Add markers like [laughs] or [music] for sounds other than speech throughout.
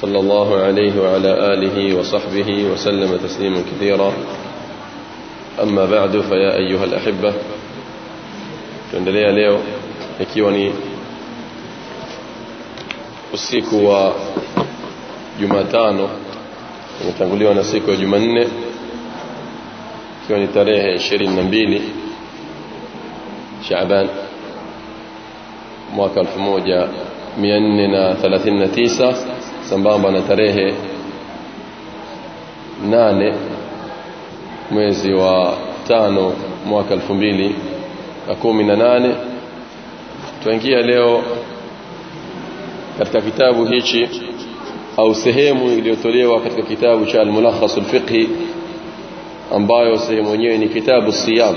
صلى الله عليه وعلى آله وصحبه وسلم تسليما كثيرا أما بعد فيا أيها الأحبة tuendelea leo ikiwa ni usiku wa Jumatano umetanguliwa na siku ya Jumanne ikiwa ni tarehe 22 Shaaban mwaka 1439 sambamba na tarehe nane mwezi wa tano mwaka 2018 tuingia leo katika kitabu hichi au sehemu iliyotolewa katika kitabu cha al-Mulakhas al-Fiqhi ambayo sehemu yenyewe ni kitabu siyam.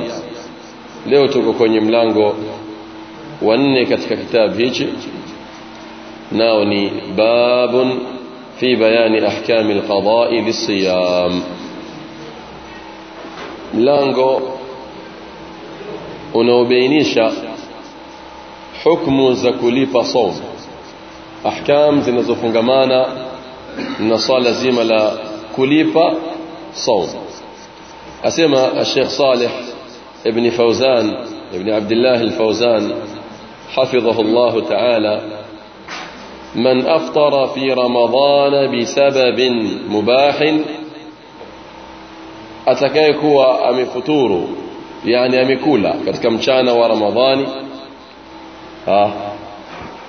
Leo tuko kwenye mlango wa nne katika kitabu hichi ناوني باب في بيان أحكام القضاء للصيام. ملانغو ونوبينيشا حكم زكولي فصوم أحكام زنزفنغمانا نصال زملا كليفا صوم. أسمى الشيخ صالح ابن فوزان ابن عبد الله الفوزان حفظه الله تعالى من أفطر في رمضان بسبب مباح أتكيكوا أم فطور؟ يعني أم كولا. كم كان ورمضان؟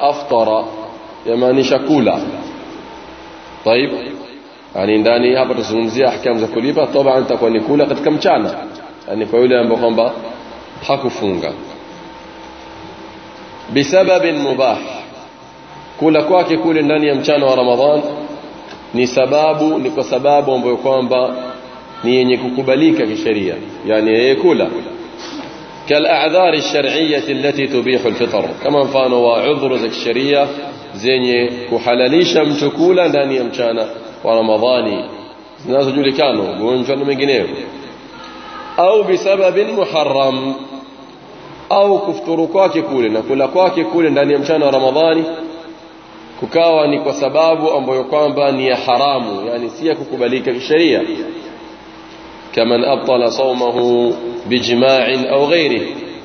أفطر. يعني شكولا طيب. يعني داني أبدا سنمزي أحكام زكوليبا طبعا تكوني كولا. قد كم كان يعني كولا أم بخمبا حكو فونغا. بسبب مباح. Kula kwake kule ndani ya mchana wa ramadhan ni sababu ni kwa sababu ambayo kwamba ni yenye kukubalika kisheria yani yeye kula كالاعذار الشرعيه التي تبيح الفطر كما mfano wa udhuru za kisheria zenye kuhalalisha mtu kula ndani ya mchana wa ramadhani zinazojulikana ugonjwa na mengineyo au bisababin muharram au kufuturu kwake kule na kula kwake kule ndani ya mchana wa ramadhani kukawa ni kwa sababu ambayo kwamba ni ya haramu yani si ya kukubalika kisheria كمن أبطل صومه بجماع أو غيره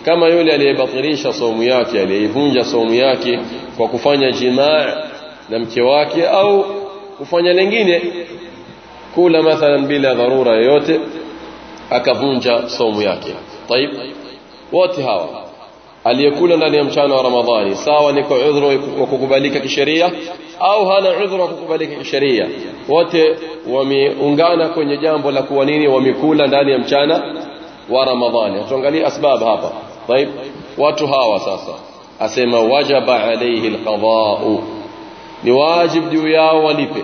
كما يولي aliyebatilisha saumu yake aliyevunja saumu yake kwa kufanya jimaa na mke wake au kufanya lingine kula mathalan bila dharura yoyote akavunja saumu yake طيب wote hawa aliyekula ndani ya mchana wa ramadhani sawa ni kwa udhuru wa kukubalika kisheria au hana udhuru wa kukubalika kisheria wote wameungana kwenye jambo la kuwa nini wamekula ndani ya mchana wa ramadhani tuangalie asbab hapa طيب watu hawa sasa asema wajaba alayhi alqada'u ni wajib juu yao walipe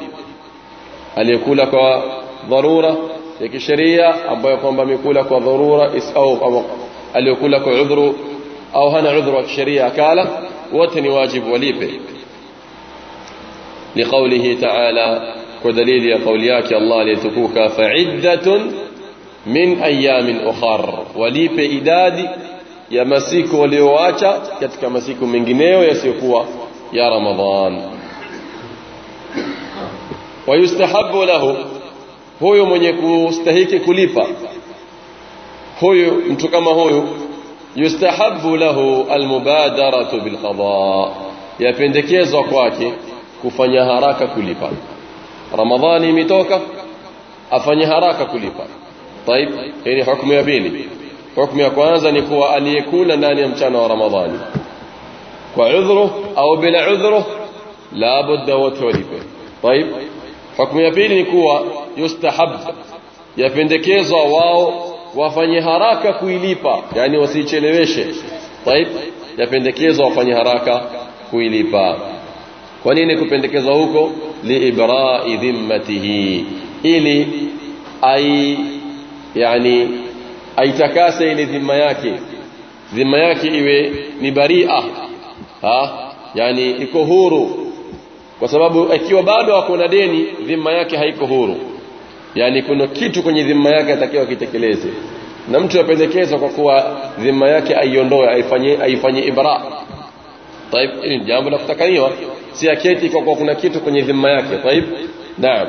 aliyekula kwa dharura ya kisheria ambayo kwamba amekula kwa dharura au aliyokula kwa udhuru أو هنا عذر الشريعة كالا وتني واجب وليبه. لقوله تعالى ودليل قولياك الله ليتكوك فعدة من أيام أخر. وليب إداد يا مسيك وليواتا كتك مسيك من جنيه ويسيقوا يا رمضان. ويستحب له هو من يكون استهيك كليفا هو انتو كما هو يستحب له المبادرة بالقضاء. يا يفندكيزو كواكي كفني هراك كليبا رمضاني متوكا أفني هراك كليبا طيب هنا حكم بيني. حكم يا يكوانزا نكوى أن يكون نان يمتنى رمضاني. وعذره أو بلا عذره لا بد وتوليب طيب حكم يا بيني نكوى يستحب. يا يفندكيزو واو wafanye haraka kuilipa yani wasicheleweshe طيب yapendekezwa wafanye haraka kuilipa kwa nini kupendekezwa huko liibra'i dhimmatihi ili yani aitakase ile dhima yake dhima yake iwe ni baria ha yani iko huru kwa sababu ikiwa bado hakuna deni dhima yake haiko huru yani kuna kitu kwenye dhima yake atakiwa kitekeleze na mtu yapendekezwa kwa kuwa dhima yake aiondoe aifanye aifanye ibra طيب hili ni jambo la kutakaniwa si aketi kwa kuwa kuna kitu kwenye dhima yake طيب naam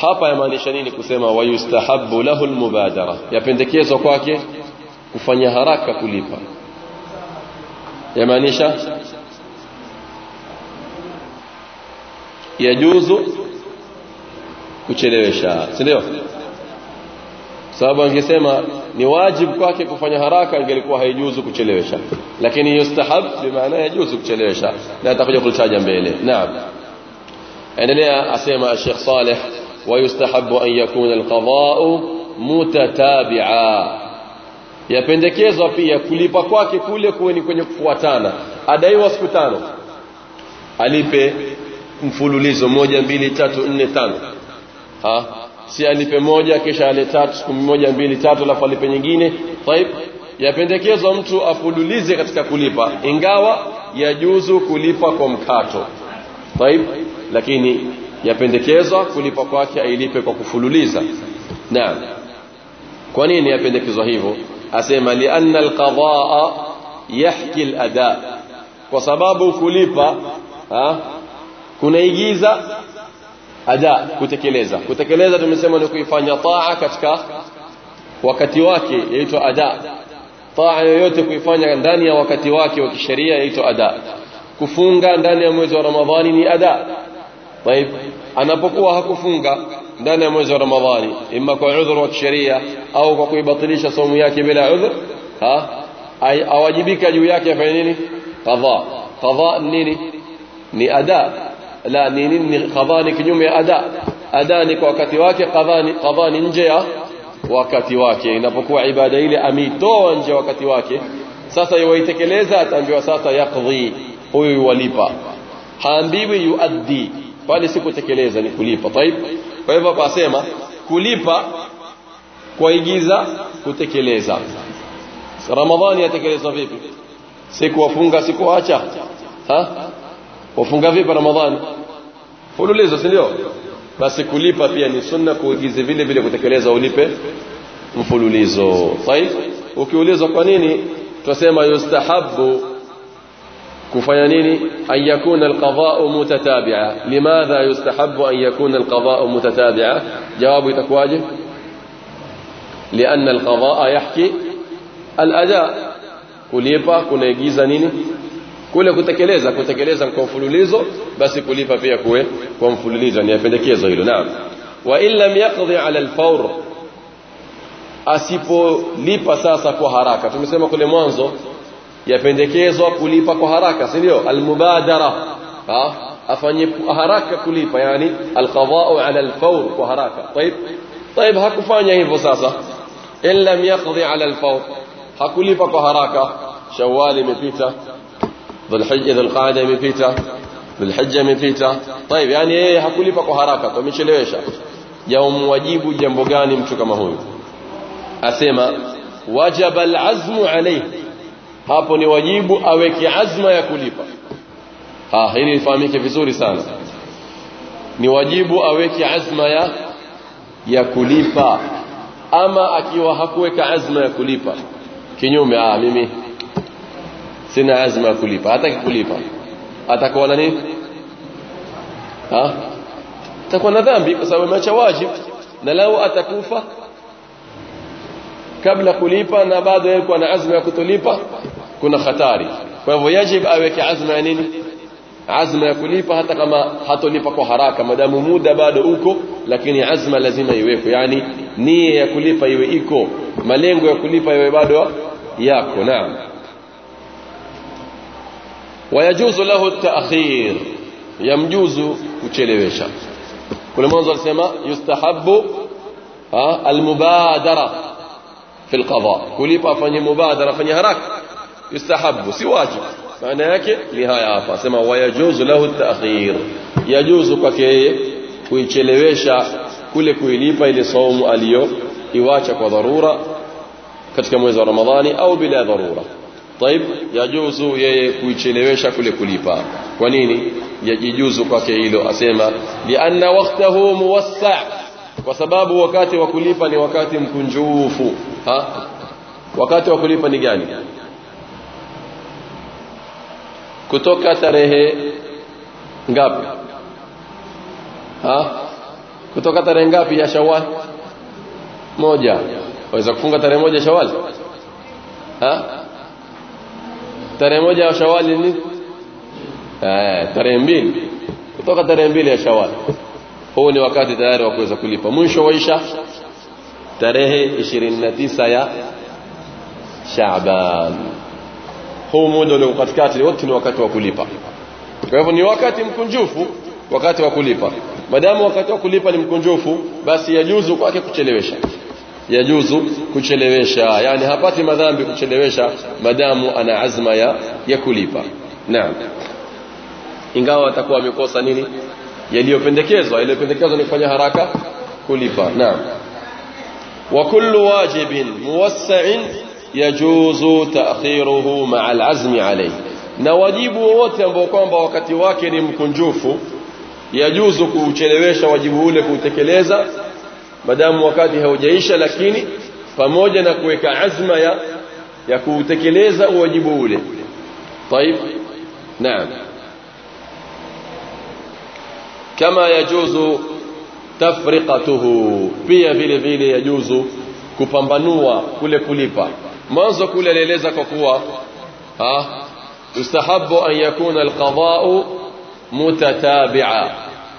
hapa yamaanisha nini kusema wayustahabu lahu almubadara yapendekezwa kwake kufanya haraka kulipa yamaanisha yajuzu kuchelewesha si ndio sababu angesema ni wajibu kwake kufanya haraka ingelikuwa haijuzu kuchelewesha lakini yustahab bimaana yajuzu kuchelewesha na atakuja kulitaja mbele naam endelea asema Sheikh Saleh ويستحب أن يكون القضاء متتابعا yapendekezwa pia kulipa kwake kule kuwe ni kwenye kufuatana adaiwa siku tano alipe mfululizo moja mbili tatu nne tano ha si alipe moja kisha ale tatu siku moja mbili tatu alafu alipe nyingine. Taib yapendekezwa mtu afululize katika kulipa ingawa yajuzu kulipa kwa mkato. Taib lakini yapendekezwa kulipa kwake ailipe kwa kufululiza naam. Kwa nini yapendekezwa hivyo? Asema lianna alqadaa yahki alada. Kwa sababu kulipa ha kunaigiza ada kutekeleza kutekeleza tumesema ni kuifanya taa katika wakati wake yaitwa ada taa yoyote kuifanya ndani ya wakati wake wa kisheria yaitwa ada kufunga ndani ya mwezi wa ramadhani ni ada طيب anapokuwa hakufunga ndani ya mwezi wa ramadhani imma kwa udhur wa kisheria au kwa kuibatilisha somo yake bila udhur ha awajibika juu yake afanye nini qadha qadha nini ni ada la ni nini qadha ni kinyume ya ada ada ni kwa wakati wake qadha ni qadha ni nje ya wakati wake inapokuwa ibada ile ameitoa nje wakati wake sasa yuwaitekeleza ataambiwa sasa yaqdhi huyu yuwalipa haambiwi yuaddi bali si kutekeleza ni kulipa طيب kwa hivyo pasema kulipa kuigiza kutekeleza ramadhani yatekelezwa vipi siku wafunga siku acha ha Wafunga vipi ramadhani fululizo si ndio basi kulipa pia ni sunna kuigize vile vile kutekeleza ulipe mfululizo طيب ukiulizwa kwa nini tunasema yustahabu kufanya nini an yakuna alqada'u mutatabi'a limadha yustahabbu an yakuna alqada'u mutatabi'a jawabu itakuwaje لأن القضاء يحكي الأداء kulipa kunaigiza nini kule kutekeleza kutekeleza kwa mfululizo basi kulipa pia kuwe kwa mfululizo ni pendekezo hilo naam wa in lam yaqdi ala alfawr asipolipa sasa kwa haraka tumesema kule mwanzo yapendekezwa kulipa kwa haraka si ndio almubadara ha afanye haraka kulipa yani alqada'u ala alfawr kwa haraka طيب طيب hakufanya hivyo sasa in lam yaqdi ala alfawr hakulipa kwa haraka shawwal imepita dhulhijja dhulqa'da imepita dhulhijja imepita طيب yani yeye hakulipa kwa haraka tumechelewesha yaumwajibu jambo gani mtu kama huyu asema wajaba alazmu alayhi hapo ni wajibu aweke azma ya kulipa ha hili lifahamike vizuri sana ni wajibu aweke azma ya ya kulipa ama akiwa hakuweka azma ya kulipa kinyume ah mimi sina azma ya kulipa. Hata kulipa. Atakuwa na nini? Ha? Atakuwa na dhambi kwa sababu ameacha wajibu na lao atakufa kabla kulipa na bado yeye kuwa na azma ya kutolipa kuna hatari. Kwa hivyo yajib aweke azma ya nini? Azma ya kulipa hata kama hatolipa kwa haraka. Madamu muda bado uko lakini azma lazima iweko yani nia ya kulipa iwe iko. Malengo ya kulipa iwe bado yako. Naam ويجوز له التأخير. يمجوز كتشيليويشا كل منظر سيما يستحب المبادرة في القضاء. كل فني مبادرة فني هراك. يستحب سي واجب. معنى هيك نهاية آفا سيما ويجوز له التأخير. يجوز كي بيشا كل كويليبا اللي صوم اليوم يواجه كضرورة كتك رمضاني أو بلا ضرورة. طيب yajuzu yeye kuichelewesha kule kulipa kwa nini yajijuzu kwake hilo asema lianna waqtahu muwassa kwa sababu wakati wa kulipa ni wakati mkunjufu ha wakati wa kulipa ni gani kutoka tarehe ngapi ha kutoka tarehe ngapi ya Shawwal moja waweza kufunga tarehe moja Shawwal ha Tarehe moja ya shawali ni eh tarehe mbili. Kutoka tarehe mbili ya shawali huu ni wakati tayari wa kuweza kulipa. Mwisho waisha tarehe 29 ya Shaaban. Huu muda ule katikati wote ni wakati wa kulipa. Kwa hivyo ni wakati mkunjufu wakati wa kulipa. Madamu wakati wa kulipa ni mkunjufu basi yajuzu kwake kuchelewesha yajuzu kuchelewesha yani hapati madhambi kuchelewesha madamu ana azma ya, ya kulipa. Naam. Ingawa atakuwa amekosa nini? Yaliyopendekezwa. Yaliyopendekezwa ni kufanya haraka kulipa. Naam. Wa kullu wajibin muwassa'in yajuzu ta'khiruhu ma'a al-azmi alayhi. Na wajibu wote ambao kwamba wakati wake ni mkunjufu yajuzu kuuchelewesha wajibu ule kuutekeleza madamu wakati haujaisha lakini pamoja na kuweka azma ya ya kuutekeleza wajibu ule طيب نعم كما يجوز تفرقته pia vile vile yajuzu kupambanua kule kulipa mwanzo kule alieleza kwa kuwa ha yustahabu an yakuna alqada'u mutatabi'a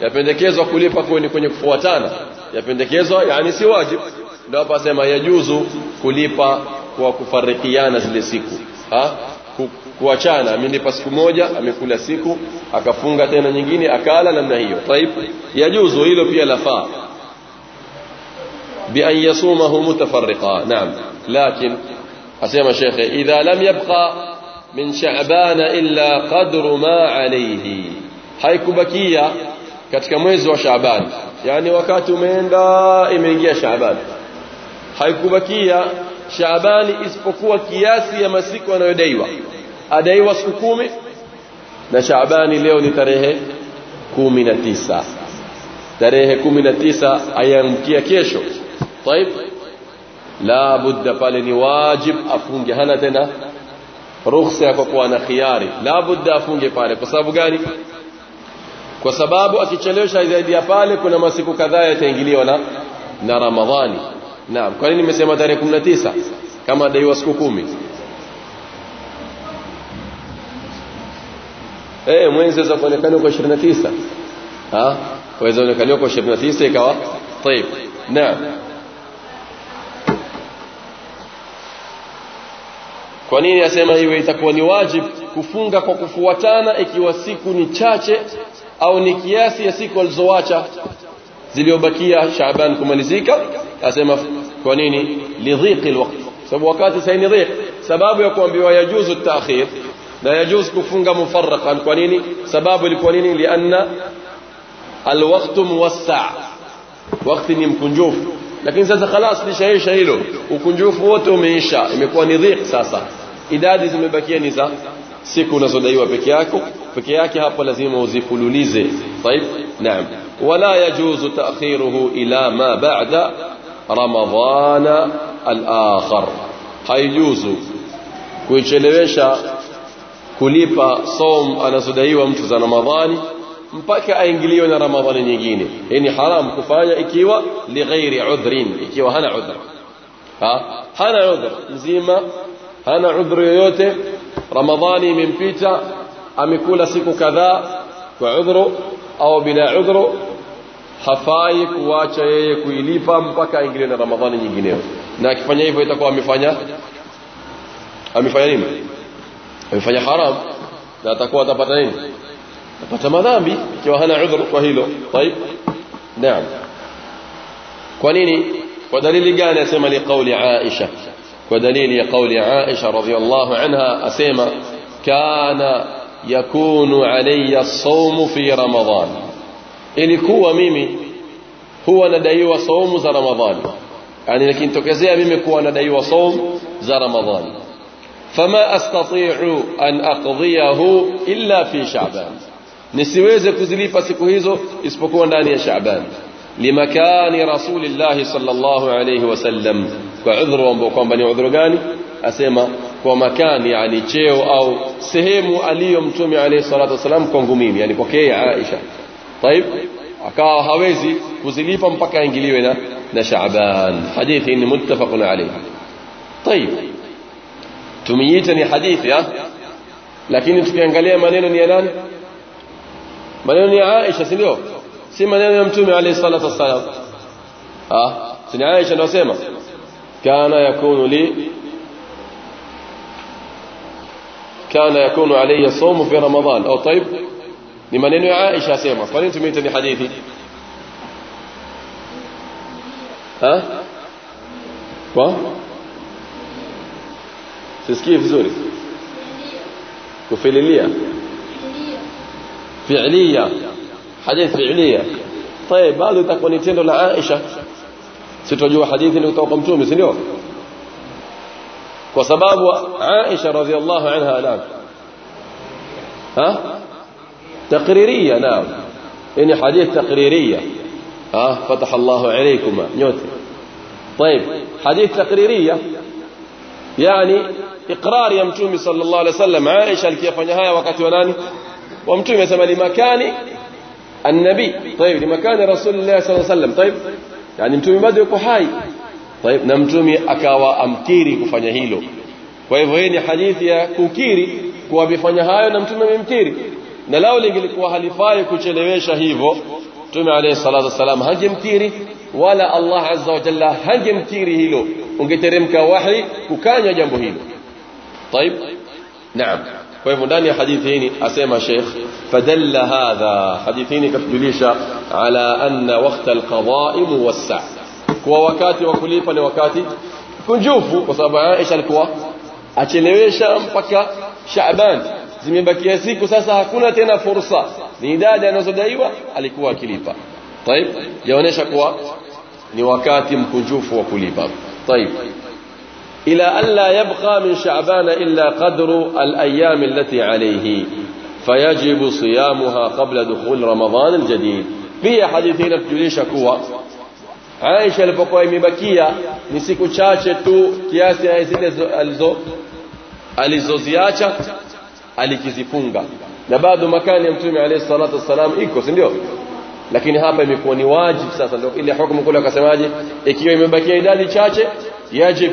yapendekezwa kulipa kwenye kwenye kufuatana Yapendekezwa yani si wajibu ndio hapa sema yajuzu kulipa kwa kufarikiana zile siku ha Ku, kuachana amelipa siku moja amekula siku akafunga tena nyingine akala namna hiyo طيب yajuzu hilo pia lafaa بأن يصومه متفرقا نعم لكن أسيما شيخ إذا لم يبقى من شعبان إلا قدر ما عليه haikubakia katika mwezi wa Shaaban yani wakati umeenda imeingia Shaaban haikubakia Shaabani isipokuwa kiasi ya masiku anayodaiwa adaiwa siku kumi na Shaabani leo ni tarehe kumi na tisa tarehe kumi na tisa ayamkia kesho طيب la budda pale ni wajib afunge hana tena ruhusa ya kuwa na khiari la budda afunge pale kwa sababu gani kwa sababu akichelewesha zaidi ya pale kuna masiku kadhaa yataingiliwa na na Ramadhani naam kwa nini nimesema tarehe 19 kama daiwa siku kumi eh mwezi za kuonekana kwa 29 ha waweza onekana kwa 29 ikawa طيب naam kwa nini asema hiyo itakuwa ni wajib kufunga kwa kufuatana ikiwa siku ni chache au ni kiasi ya siku alizoacha zilizobakia Shaaban kumalizika asema kwa nini lidhiqi alwaqt sababu wakati sasa ni dhiq sababu ya kuambiwa yajuzu ta'khir na yajuzu kufunga mufarraqan kwa nini sababu ilikuwa nini lianna alwaqt muwassa wakati ni mkunjufu lakini sasa خلاص lishaisha hilo ukunjufu wote umeisha imekuwa ni dhiq sasa idadi zimebakia ni za siku unazodaiwa peke yako peke yake hapo lazima uzifululize طيب نعم ولا يجوز تأخيره إلى ما بعد رمضان الآخر haijuzu kuichelewesha kulipa som anazodaiwa mtu za Ramadhani mpaka aingiliwe na Ramadhani nyingine. Hii ni haram kufanya ikiwa lighairi udhrin, ikiwa hana udhur. Ha? Hana udhur mzima, hana udhur yoyote. Ramadhani imempita, amekula siku kadhaa kwa udhuru au bila udhuru, hafai kuacha yeye kuilipa mpaka aingiliwe na Ramadhani nyingineyo. Na akifanya hivyo itakuwa amefanya amefanya nini? Amefanya haram na atakuwa atapata nini? atapata madhambi ikiwa hana udhur kwa hilo طيب naam kwa nini kwa dalili gani asema ni kauli Aisha ودليل قول عائشة رضي الله عنها أسيما كان يكون علي الصوم في رمضان. إلي كوى ميمي هو ندعي وصوم ذا رمضان. يعني لكن تكزيها ميمي كوى ندعي وصوم ذا رمضان. فما أستطيع أن أقضيه إلا في شعبان. نسيويزي كزلي فسكوهيزو اسبكوان داني شعبان. لمكان رسول الله صلى الله عليه وسلم. Kwa udhuru ambao kwamba ni udhuru gani asema kwa makani yani cheo au sehemu aliyo mtume alayhi salatu wasallam kwangu mimi yani kwake Aisha طيب akawa hawezi kuzilipa mpaka aingiliwe na na Shaaban hadithi ni muttafaqun alayhi طيب tumiita ni hadithi ya lakini tukiangalia maneno ni ya nani maneno ni Aisha si ndio si maneno ya mtume alayhi salatu wasallam ah si Aisha ndio sema كان يكون لي كان يكون علي صوم في رمضان. أو طيب لمن إنه عائشة سيما فلن تميت بحديثي ها؟ و؟ في زوري. وفي فعلية. حديث فعلية. طيب هذا تكون تندو لعائشة. Sitojua hadithi ni kutoka kwa mtume si ndio? Kwa sababu Aisha radhiallahu ها تقريرية نعم إن حديث تقريرية ها فتح الله عليكما نيوت طيب حديث تقريرية يعني إقرار يا متومي صلى الله عليه وسلم عائشة كيف نهاية وقت وناني ومتومي يسمى لمكان النبي طيب لمكان رسول الله صلى الله عليه وسلم طيب يعني mtume bado yuko hai طيب na mtume akawa amkiri kufanya hilo kwa hivyo hii ni hadithi ya kukiri kuwa amefanya hayo na mtume amemkiri na lao lingelikuwa halifai kuchelewesha hivyo mtume alayhi salatu wasalam hangemkiri wala Allah azza wa jalla hangemkiri hilo ungeteremka wahi kukanya jambo hilo طيب نعم kwa hivyo ndani ya hadithi hii asema Sheikh fadalla hadha hadithi hii katujulisha ala anna waqta alqada'i muwassa kwa wakati wa kulipa ni wakati kunjufu kwa sababu Aisha alikuwa achelewesha mpaka Shaaban zimebakia siku sasa hakuna tena fursa ni idadi anazodaiwa alikuwa akilipa طيب yaonesha kuwa ni wakati mkunjufu wa kulipa طيب إلى أن لا يبقى من شعبان إلا قدر الأيام التي عليه. فيجب صيامها قبل دخول رمضان الجديد. في حديثين في جليش أكوة عائشة لفقوة مبكية نسيك شاشة تو كياسي عيزين الزو الزو زياشة الكيزي فونغا. نباد مكان يمتوني عليه الصلاة والسلام. إيكو سنديو. lakini hapa imekuwa ni wajib sasa حكم ile hukumu kule akasemaje ikiwa imebakia idadi chache yajib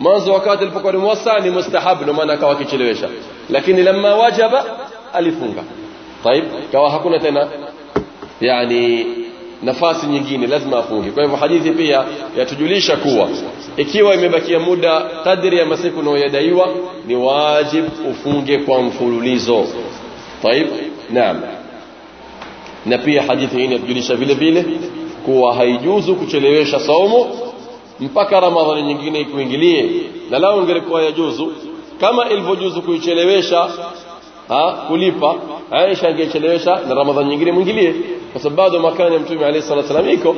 mwanzo wakati alipokuwa ni muwassa ni mustahab ndio maana akawa akichelewesha lakini lamma wajaba alifunga طيب kawa hakuna tena yani nafasi nyingine lazima afunge kwa hivyo hadithi pia yatujulisha kuwa ikiwa imebakia muda kadri ya masiku unayodaiwa ni wajib ufunge kwa mfululizo طيب naam na pia hadithi hii inatujulisha vile vile kuwa haijuzu kuchelewesha saumu mpaka ramadhani nyingine ikuingilie na lao ingelikuwa yajuzu kama ilivyojuzu kuichelewesha ha kulipa Aisha angechelewesha na ramadhani nyingine mwingilie kwa sababu bado makani ya mtume alayhi salatu wasallam iko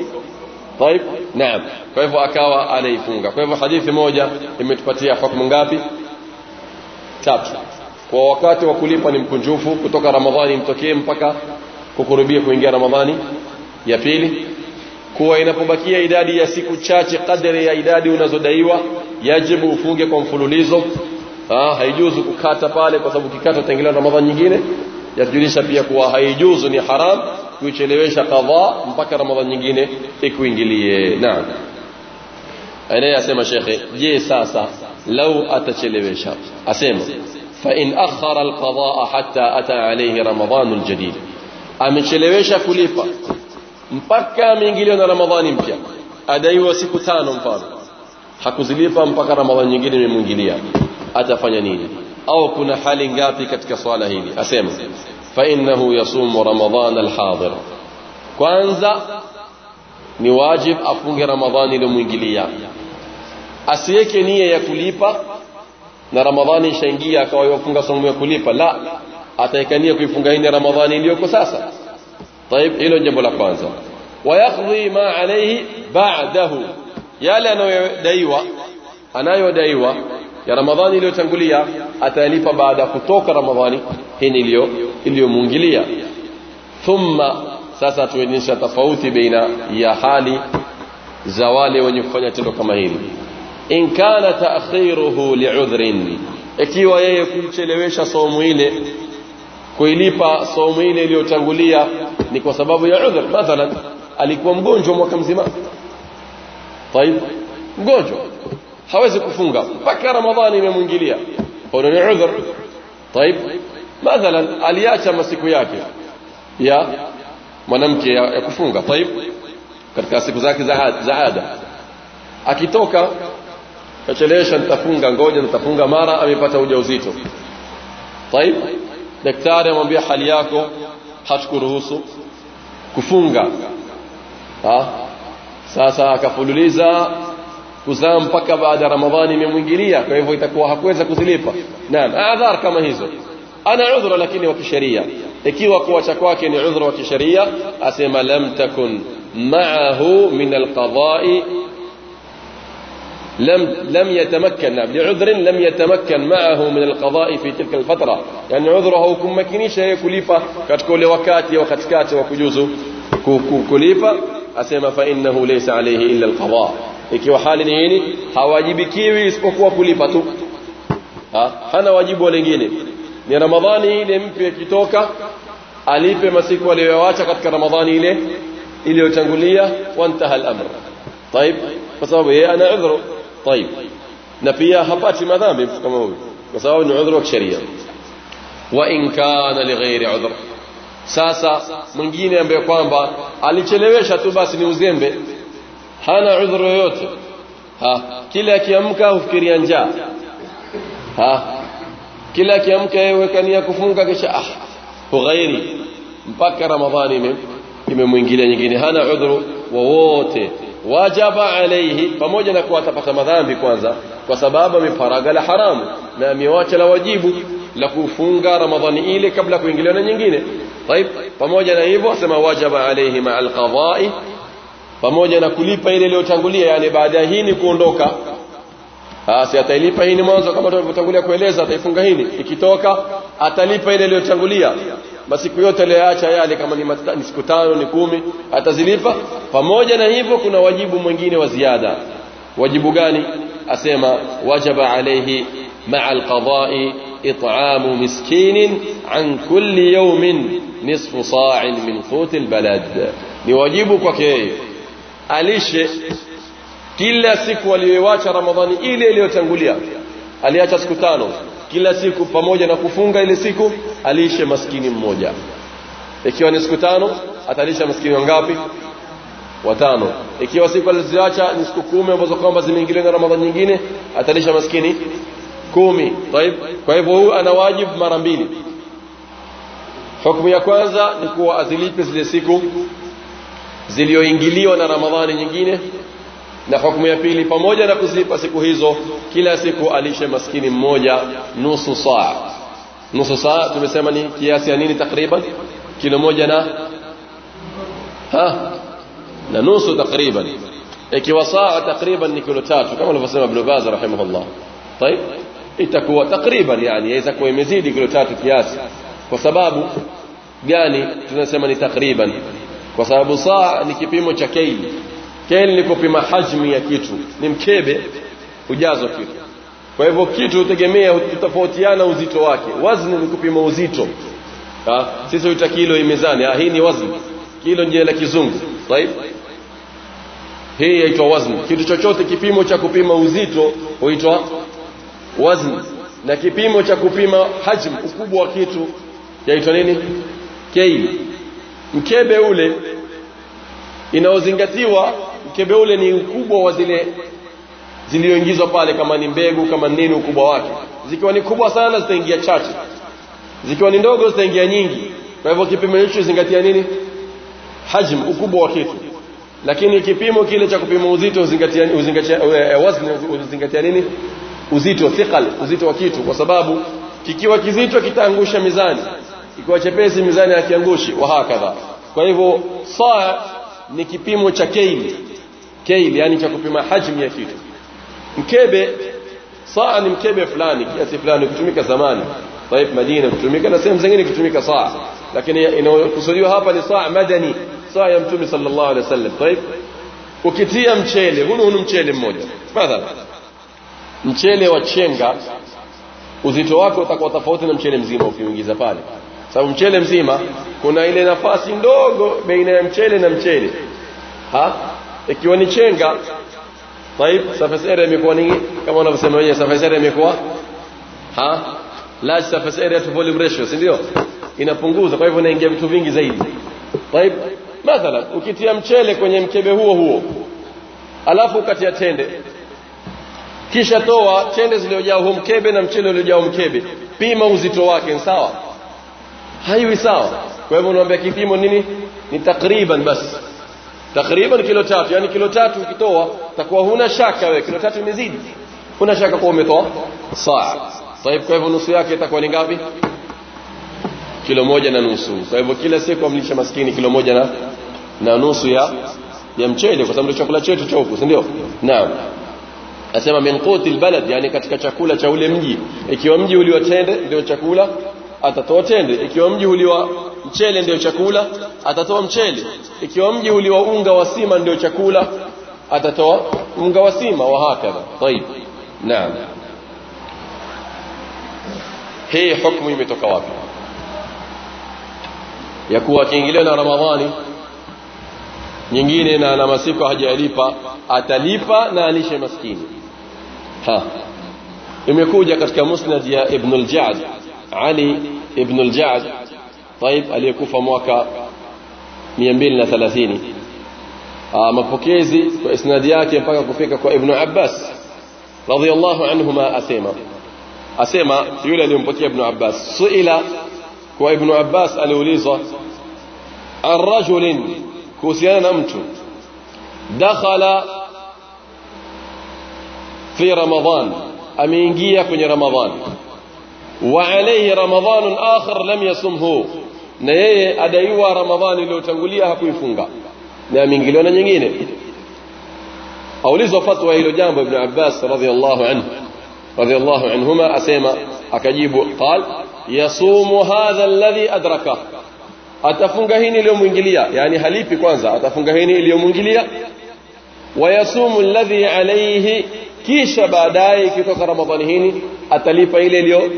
طيب naam kwa hivyo akawa anaifunga kwa hivyo hadithi moja imetupatia hukumu ngapi tatu kwa wakati wa kulipa ni mkunjufu kutoka ramadhani mtokee mpaka kukurubia kuingia ramadhani ya pili Kuwa inapobakia idadi ya siku chache kadri ya idadi unazodaiwa yajibu ufunge kwa mfululizo ah haijuzu kukata pale kwa sababu kikata utaingilia ramadhani nyingine yatujulisha pia kuwa haijuzu ni haram kuichelewesha qadha mpaka ramadhani nyingine ikuingilie naam anaye asema shekhe je sasa lau atachelewesha asema fa in akhara alqadaa hatta ata alayhi ramadan aljadid amechelewesha kulipa mpaka ameingiliwa na ramadhani mpya adaiwa siku tano mfano hakuzilipa mpaka ramadhani nyingine imemwingilia atafanya nini au kuna hali ngapi katika swala hili asema fa innahu yasumu ramadan alhadir kwanza ni wajib afunge ramadhani iliyomwingilia asiweke nia ya kulipa na ramadhani ishaingia akawa yafunga somo ya kulipa la ataikania kuifunga hii ramadhani iliyoko sasa طيب hilo jambo la kwanza wayaqdi ma alayhi ba'dahu yale anayodaiwa anayodaiwa ya ramadhani iliyotangulia atalipa baada ya kutoka ramadhani hii iliyo iliyomuingilia thumma sasa tuonyesha tofauti baina ya hali za wale wenye kufanya tendo kama hili in kana ta'khiruhu li'udhrin ikiwa yeye kumchelewesha saumu ile kuilipa saumu ile iliyotangulia ni kwa sababu ya udhur mathalan alikuwa mgonjwa mwaka mzima طيب mgonjwa hawezi kufunga mpaka ramadhani imemwingilia kwa ni udhur طيب mathalan aliacha masiku yake ya mwanamke ya, ya kufunga طيب katika siku zake za za ada akitoka kachelewesha nitafunga ngoja nitafunga mara amepata ujauzito طيب daktari amwambia hali yako hatukuruhusu kufunga ha? sasa akafululiza kuzaa mpaka baada ya ramadhani imemwingilia kwa hivyo itakuwa hakuweza kuzilipa naam adhar kama hizo ana udhra lakini wa kisheria ikiwa kuacha kwake ni udhra wa kisheria asema lam takun ma'ahu min alqada'i لم لم يتمكن لعذر لم يتمكن معه من القضاء في تلك الفترة. يعني عذره كم مكنيش هي كليفة كتكو لوكاتي وختكاتي وكجوزو كوكو كليفة أسيما فإنه ليس عليه إلا القضاء. إكي وحال نيني حواجب كيوي اسبقوا كليفة فأنا واجب ولنجيني ni ramadhani ile mpya ikitoka alipe masiku aliyoyawacha katika ramadhani كرمضان إلي. إلي lamr taib kwa sababu yeye أنا عذره. طيب na pia hapati madhambi mtu kama huyu kwa sababu ni udhuru wa kisheria wa in kana lighairi udhr sasa mwingine ambaye kwamba alichelewesha tu basi ni uzembe hana udhuru yoyote ha kila akiamka hufikiria njaa ha kila akiamka yeye wekania kufunga kisha ah hughairi mpaka ramadhani imemwingilia nyingine hana udhuru wowote wajaba alayhi pamoja na kuwa atapata madhambi kwanza kwa sababu amefaraga la haramu na amewacha la wajibu la kufunga ramadhani ile kabla kuingiliwa na nyingine طيب pamoja na hivyo asema wajaba alayhi ma alqada'i pamoja na kulipa ile iliyotangulia yani baada ya hii ni kuondoka basi atailipa hii ni mwanzo kama tulivyotangulia kueleza ataifunga hili ikitoka atalipa ile iliyotangulia Masiku yote aliyoacha yale kama ni, siku tano ni kumi atazilipa pamoja na hivyo kuna wajibu mwingine wa ziada wajibu gani asema wajaba alayhi ma'a alqada'i it'amu miskinin an kulli yawmin nisfu sa'in min qut albalad ni wajibu kwake alishe kila siku aliyoacha ramadhani ile iliyotangulia aliacha siku tano kila siku pamoja na kufunga ile siku alishe maskini mmoja ikiwa ni siku tano atalisha maskini wangapi watano ikiwa siku alizoacha ni siku kumi ambazo kwamba zimeingiliwa na ramadhani nyingine atalisha maskini kumi طيب kwa hivyo huyu ana wajibu mara mbili hukumu ya kwanza ni kuwa azilipe zile siku zilioingiliwa na ramadhani nyingine na hukumu ya pili pamoja na kuzilipa siku hizo kila siku alishe maskini mmoja nusu saa nusu saa tumesema ni kiasi ya nini takriban kilo moja na ha na nusu takriban ikiwa saa takriban ni kilo tatu kama alivyosema Ibn Baz rahimahullah طيب itakuwa takriban yani yaweza kuwa imezidi kilo tatu kiasi kwa sababu gani tunasema ni takriban kwa sababu saa ni kipimo cha keili Keni ni kupima hajmi ya kitu, ni mkebe ujazo kitu. Kwa hivyo kitu hutegemea utofautiana uzito wake. Wazni ni kupima uzito. Ha? Sisi huita kilo imezani. Ah, hii ni wazni. Kilo njia la kizungu. Sahihi? Hii yaitwa wazni. Kitu chochote kipimo cha kupima uzito huitwa wazni. Na kipimo cha kupima hajmi ukubwa wa kitu yaitwa nini? Kei. Mkebe ule inaozingatiwa mkebe ule ni ukubwa wa zile zilioingizwa pale kama ni mbegu kama nini ukubwa wake. Zikiwa ni kubwa sana zitaingia chache. Zikiwa ni ndogo zitaingia nyingi. Kwa hivyo kipimo hicho zingatia nini? Hajm ukubwa wa kitu. Lakini kipimo kile cha kupima uzito uzingatia uzingatia wazni uzingatia nini? Uzito thiqal uzito wa kitu. Kwa sababu kikiwa kizito kitaangusha mizani. Ikiwa chepesi mizani hakiangushi wa hakadha. Kwa hivyo saa ni kipimo cha keili keili yani cha kupima hajmi ya kitu mkebe saa ni mkebe fulani kiasi fulani kutumika zamani طيب Madina kutumika na sehemu zingine kutumika saa lakini inayokusudiwa hapa ni saa madani saa ya mtume sallallahu alaihi wasallam طيب ukitia mchele hunu hunu mchele mmoja mathalan mchele wa chenga uzito wake utakuwa tofauti na mchele mzima ukiuingiza pale sababu mchele mzima kuna ile nafasi ndogo baina ya mchele na mchele ha ikiwa ni chenga طيب surface area imekuwa nini kama unavyosema wenyewe surface area imekuwa ha large surface area to volume ratio si ndio inapunguza kwa hivyo inaingia vitu vingi zaidi طيب mathalan ukitia mchele kwenye mkebe huo huo alafu ukatia tende kisha toa tende zilizojaa huo mkebe na mchele uliojaa mkebe pima uzito wake sawa haiwi sawa kwa hivyo unaambia kipimo nini ni takriban basi takriban kilo tatu yani kilo tatu ukitoa takuwa huna shaka wewe kilo tatu imezidi huna shaka kwa umetoa saa طيب kwa hivyo nusu yake itakuwa ni ngapi kilo moja na nusu kwa hivyo kila siku amlisha maskini kilo moja na na nusu ya ya mchele kwa sababu chakula chetu cha huku si ndio naam asema min quti albalad yani katika chakula cha ule mji ikiwa mji uliwa tende ndio chakula atatoa tende ikiwa mji uliwa mchele ndio chakula atatoa mchele ikiwa mji uliwa unga wa sima ndio chakula atatoa unga wa sima wa hakadha طيب naam hii hukumu imetoka wapi ya kuwa akiingiliwa na ramadhani nyingine na na masiku hajalipa atalipa na alishe maskini ha imekuja katika musnad ya ibn al-Ja'd Ali ibn al-Ja'd طيب اليكوفة موكا ميامبيلنا ثلاثيني آه مفكيزي وإسناديات ينفق كفيكا ابن عباس رضي الله عنهما أسيما. أسيما يولى لينفكي ابن عباس سئل كو ابن عباس الوليزة عن رجل كوسيان نمت دخل في رمضان أمينجية في رمضان وعليه رمضان آخر لم يصمه. Na yeye adaiwa ramadhani iliyotangulia hakuifunga na ameingiliwa na nyingine aulizwa fatwa hilo jambo ibn Abbas radhiyallahu anhu radhiyallahu anhuma asema akajibu qal yasumu hadha alladhi adraka atafunga hini iliyomwingilia yani halipi kwanza atafunga hini iliyomwingilia wayasumu alladhi alayhi kisha baadaye ikitoka ramadhani hini atalipa ile iliyo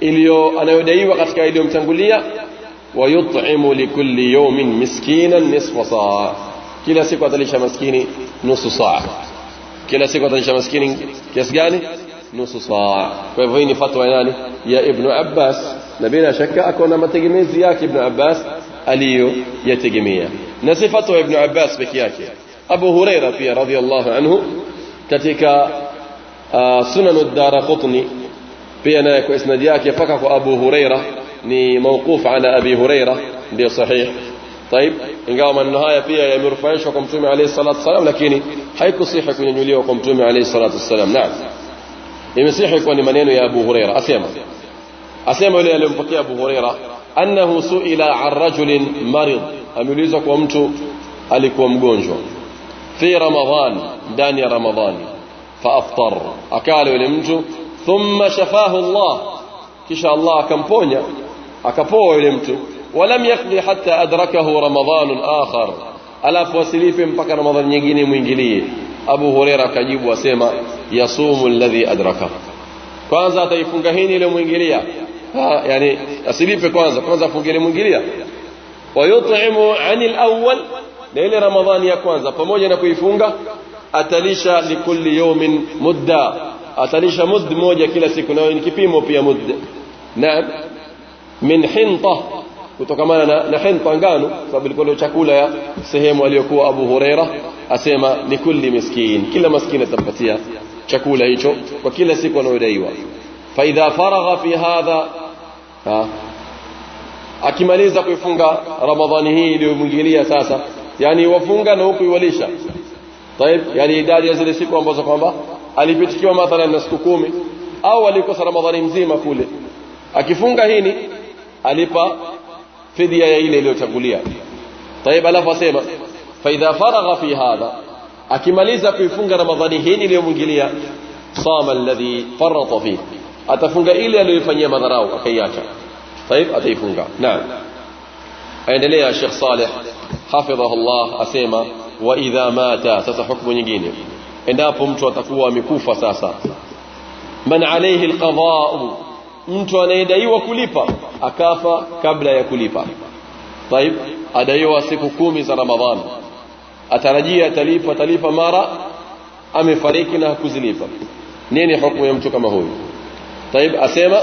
iliyo anayodaiwa katika iliyomtangulia ويطعم لكل يوم مسكينا نصف صاع. كلا سيكو تلش مسكيني نص صاع. كلا سيكو تلش مسكيني كيس قاني نص صاع. طيب فهين فتوى يعني يا ابن عباس. نبينا شكا اكون ما تقميز ياك ابن عباس. أليو يتجمية. نسي فتوى ابن عباس بكياك. أبو هريرة فيه رضي الله عنه. كتك آه، سنن الدار قطني. بينا يكو اسنا دياك فكك أبو هريرة. Ni mawquf ala Abi Huraira ndio sahih طيب ingawa maneno haya pia yamerufaishwa kwa mtume alayhi salatu wasalam lakini haikusihi kunyanyuliwa kwa mtume alayhi salatu wasalam naam imesihi kwa ni maneno ya Abu Huraira asema asema yule aliyompokea Abu Huraira annahu suila an rajulin marid ameulizwa kwa mtu alikuwa mgonjwa fi ramadhan ndani ya ramadhani faaftar akala yule mtu thumma shafahu Allah kisha Allah akamponya akapoa yule mtu ولم يقضي حتى أدركه رمضان آخر alafu asilipe mpaka ramadhani nyingine mwingilie abu hureira akajibu asema yasumu alladhi adraka kwanza ataifunga hini ile mwingilia yani asilipe kwanza kwanza afungie mwingilia wayut'imu anil awwal na ile ramadhani ya kwanza pamoja na kuifunga atalisha likulli yawmin mudda atalisha mud moja kila siku na ni kipimo pia mud naam min hinta kutokamana na, na hinta ngano sababu ilikuwa ndio chakula ya sehemu aliyokuwa Abu Huraira asema ni kulli miskin kila maskini atapatia chakula hicho kwa kila siku anayodaiwa fa idha faragha fi hadha ha akimaliza kuifunga ramadhani hii iliyomwingilia sasa yani wafunga na huku iwalisha طيب yani idadi ya zile siku ambazo kwamba alipitikiwa mathalan na siku kumi au alikosa ramadhani mzima kule akifunga hini alipa fidia ya ile iliyotangulia طيب alafu asema فإذا فرغ في هذا akimaliza kuifunga ramadhani hii iliyomwingilia sama alladhi farata fihi atafunga ile aliyoifanyia madharau akaiacha طيب ataifunga naam aendelea Sheikh Saleh hafidhahullah asema wa idha mata sasa hukumu nyingine endapo mtu atakuwa amekufa sasa man alayhi alqada mtu anayedaiwa kulipa akafa kabla ya kulipa. Taib adaiwa siku kumi za ramadhan. Atarajia atalipa atalipa mara amefariki na kuzilipa. Nini hukumu ya mtu kama huyu? Taib asema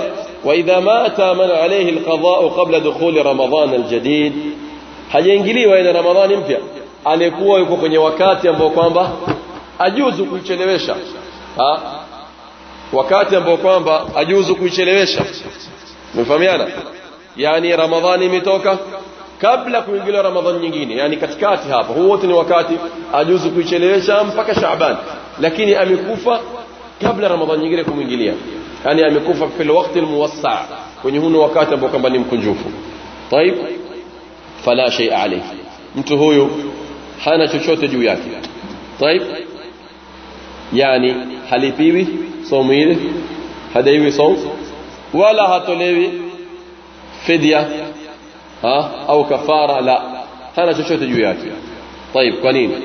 wa idha mata man alayhi alqadaa qabla dukhuli ramadhan aljadid. Hajaingiliwa ina ramadhani mpya. Alikuwa yuko kwenye wakati ambao kwamba ajuzu kuichelewesha. Wakati ambao kwamba ajuzu kuichelewesha. Mfahamiana yani ramadhani imetoka kabla kuingilia ramadhani nyingine yani katikati hapa huo wote ni wakati ajuzu kuichelewesha mpaka Shaaban lakini amekufa kabla ramadhani nyingine kumwingilia yani amekufa fil waqti almuwassa kwenye huno wakati ambao kwamba mkunjufu طيب fala shay alayhi mtu huyu hana chochote juu yake طيب yani halipiwi somo ile hadaiwi somo wala hatolewi fidya ha au kafara la hana chochote juu yake طيب kwa nini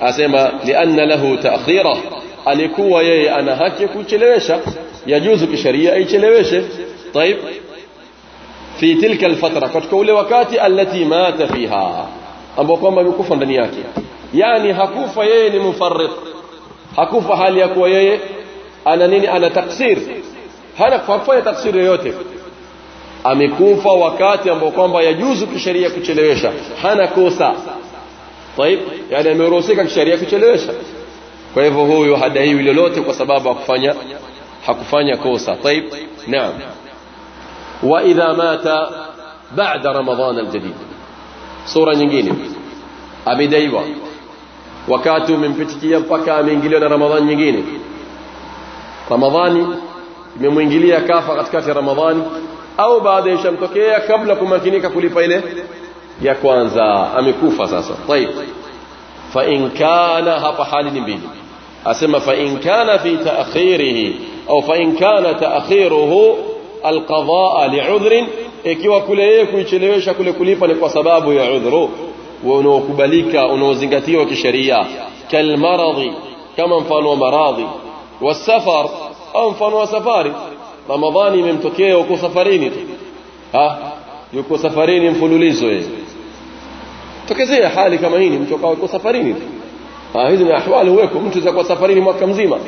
asema lianna lahu ta'khira alikuwa yeye ana haki kuchelewesha yajuzu kisheria aicheleweshe طيب في تلك الفترة katika ule wakati alati mata fiha ambao kwamba amekufa ndani yake yani hakufa yeye ni mufarrid hakufa hali ya kuwa yeye ana nini ana taksir hana kufanya taksir yoyote amekufa wakati ambao kwamba yajuzu kisheria kuchelewesha hana kosa طيب yani ameruhusika kisheria kuchelewesha kwa hivyo huyu hadaiwi lolote kwa sababu hakufanya hakufanya kosa طيب naam واذا مات بعد رمضان الجديد sura nyingine amedaiwa wakati umempitikia mpaka ameingiliwa na ramadhani nyingine ramadhani imemwingilia kafa katikati ya ramadhani au baada ishamtokea kabla kumakinika kulipa ile ya kwanza amekufa sasa طيب فإن كان hapa hali ni mbili asema فإن كان في تأخيره أو فإن كان تأخيره القضاء لعذر ikiwa kule yeye kuichelewesha kule kulipa ni kwa sababu ya udhuru unaokubalika unaozingatiwa kisheria kalmaradhi kama mfano wa maradhi wasafar au mfano wa safari ramadhani imemtokea uko safarini tu ha yuko safarini mfululizo yeye tokezea hali kama hii mtu akawa yuko safarini tu ha hizi ni ahwali huweko mtu zakuwa safarini mwaka mzima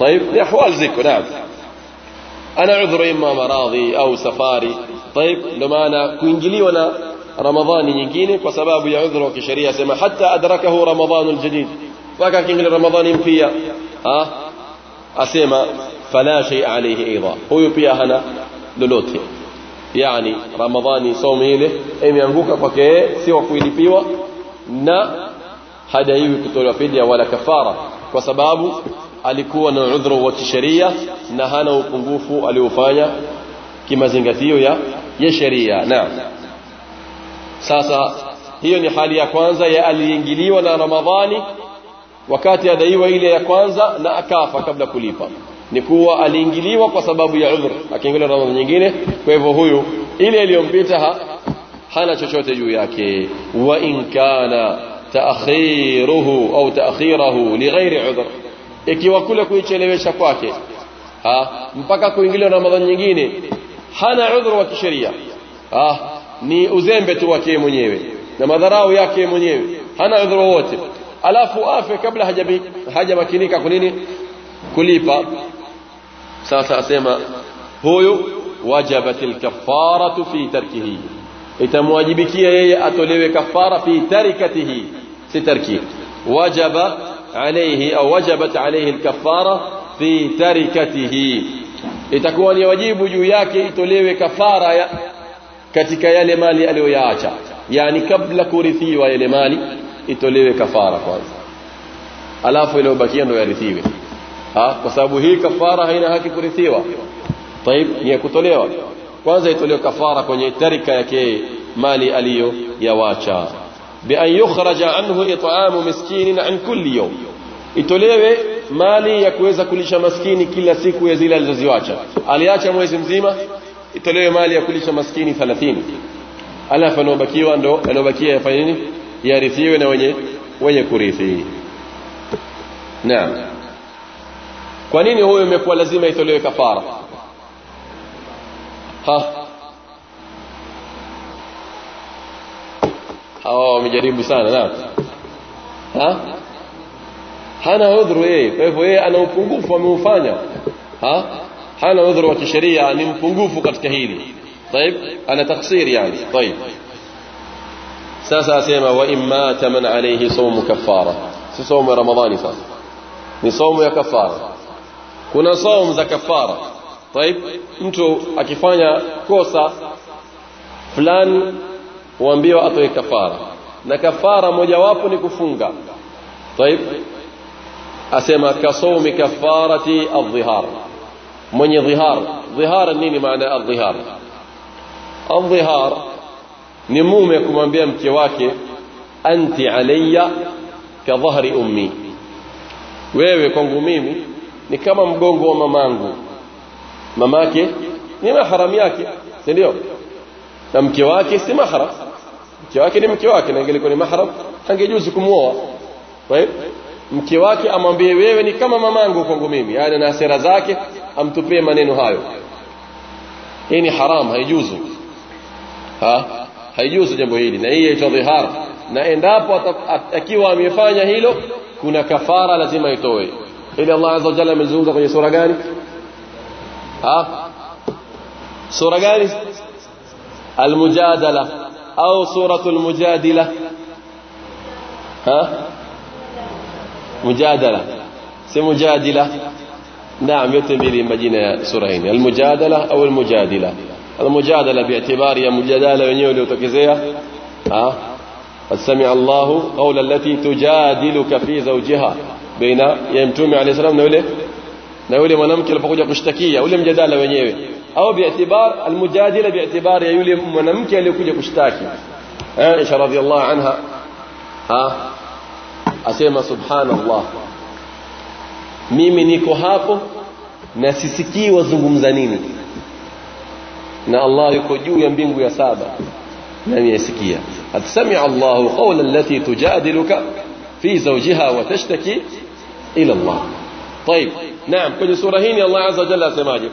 طيب ni ahwali ziko naam ana udhuru imma maradhi au safari طيب ndio maana kuingiliwa na ramadhani nyingine kwa sababu ya udhuru wa kisheria sema hata adrakahu ramadhanul jadid mpaka akiingilia ramadhani mpya ah asema fala shay alayhi aidha huyo pia hana lolote yani ramadhani somo ile imeanguka kwake si wa kuilipiwa na hadaiwi kutolewa fidia wala kafara kwa sababu alikuwa na udhuru wa kisheria na hana upungufu aliofanya kimazingatio ya ya sheria naam sasa hiyo ni hali ya kwanza ya aliingiliwa na ramadhani wakati adaiwa ile ya kwanza na akafa kabla kulipa. Ni kuwa aliingiliwa kwa sababu ya udhur akiingiliwa na ramadhani nyingine kwa hivyo huyu ile iliyompita ha, hana chochote juu yake. Wa in kana taakhiruhu au taakhirahu lighairi udhur. Ikiwa kule kuichelewesha kwake ha mpaka kuingiliwa na ramadhani nyingine hana udhur wa kisheria. Ni uzembe tu wake mwenyewe na madharau yake mwenyewe. Hana udhur wote alafu afe kabla hajabi hajamakinika nini kulipa sasa asema huyu wajabatil kafaratu fi tarkihi itamwajibikia yeye atolewe kafara fi tarikatihi si tarki wajaba alayhi au wajabat alayhi alkafara fi tarikatihi itakuwa ni wajibu juu yake itolewe kafara ya katika yale mali aliyoyaacha yani kabla kurithiwa yale mali itolewe kafara kwanza. Alafu iliyobakia ndio yarithiwe. Ha? kwa sababu hii kafara haina haki kurithiwa. Taib ni ya kutolewa. Kwanza itolewe kafara kwenye tarika yake mali aliyo yawacha bi an yukhraja anhu it'am miskinin an kulli yawm. Itolewe mali ya kuweza kulisha maskini kila siku ya zile alizoziwacha. Aliacha mwezi mzima itolewe mali ya kulisha maskini 30 alafu anobakiwa ndo anobakia yafanye nini? yarithiwe na wenye wenye kurithi naam kwa nini huyo imekuwa lazima itolewe kafara ha hawa wamejaribu sana naam ha hana udhuru yeye kwa hivyo yeye ana upungufu ameufanya ha hana udhuru wa kisheria ni mpungufu katika hili طيب ana taksir yani طيب ساسا سيما وإن مات من عليه صوم كفارة. صوم رمضان ساسا نصوم يا كفارة. كنا صوم ذا كفارة. طيب انتو أكفانا كوسا. فلان وانبيو أطوي كفارة. نكفارة مجواب نكفونغا طيب أسيما كصوم كفارة الظهار. من ظهار. ظهار النين معنى الظهار, الظهار ni mume kumwambia mke wake anti alayya ka dhahri ummi. Wewe kwangu mimi ni kama mgongo wa mamangu. Mamake ni mahram yake si ndio? Na mke wake si mahram. Mke wake ni mke wake na ingelikuwa ni mahram kwa hiyo mke wake amwambie wewe ni kama mamangu kwangu mimi yani na hasira zake amtupie maneno hayo. Hii ni haram haijuzu. Ha haijuzu jambo hili na hii inaitwa dhihar na endapo akiwa amefanya hilo kuna kafara lazima itoe ili Allah azza jalla amezungumza kwenye sura gani ha sura gani المجادلة أو سورة المجادلة ها مجادلة سي مجادلة نعم يتميل مدينة سورين المجادلة أو المجادلة المجادلة باعتبار يا مجادلة ونيولي وتكزيها قد سمع الله قول التي تجادلك في زوجها بين يمتومي عليه السلام. نولي إيه؟ نولي إيه؟ منمكي لفقوجة قشتكية. ولي مجادلة ونيولي أو باعتبار المجادلة باعتبارها يولي منمكي لفقوجة قشتكية عائشة رضي الله عنها. ها؟ أسيما سبحان الله. ميمي نيكو هاكو ناسيسكي وزنقم زنيني na Allah yuko juu ya mbingu ya saba nani yasikia atsami Allah qawla allati tujadiluka fi zawjiha wa tashtaki ila Allah طيب نعم kwenye sura hii Allah azza jalla asemaje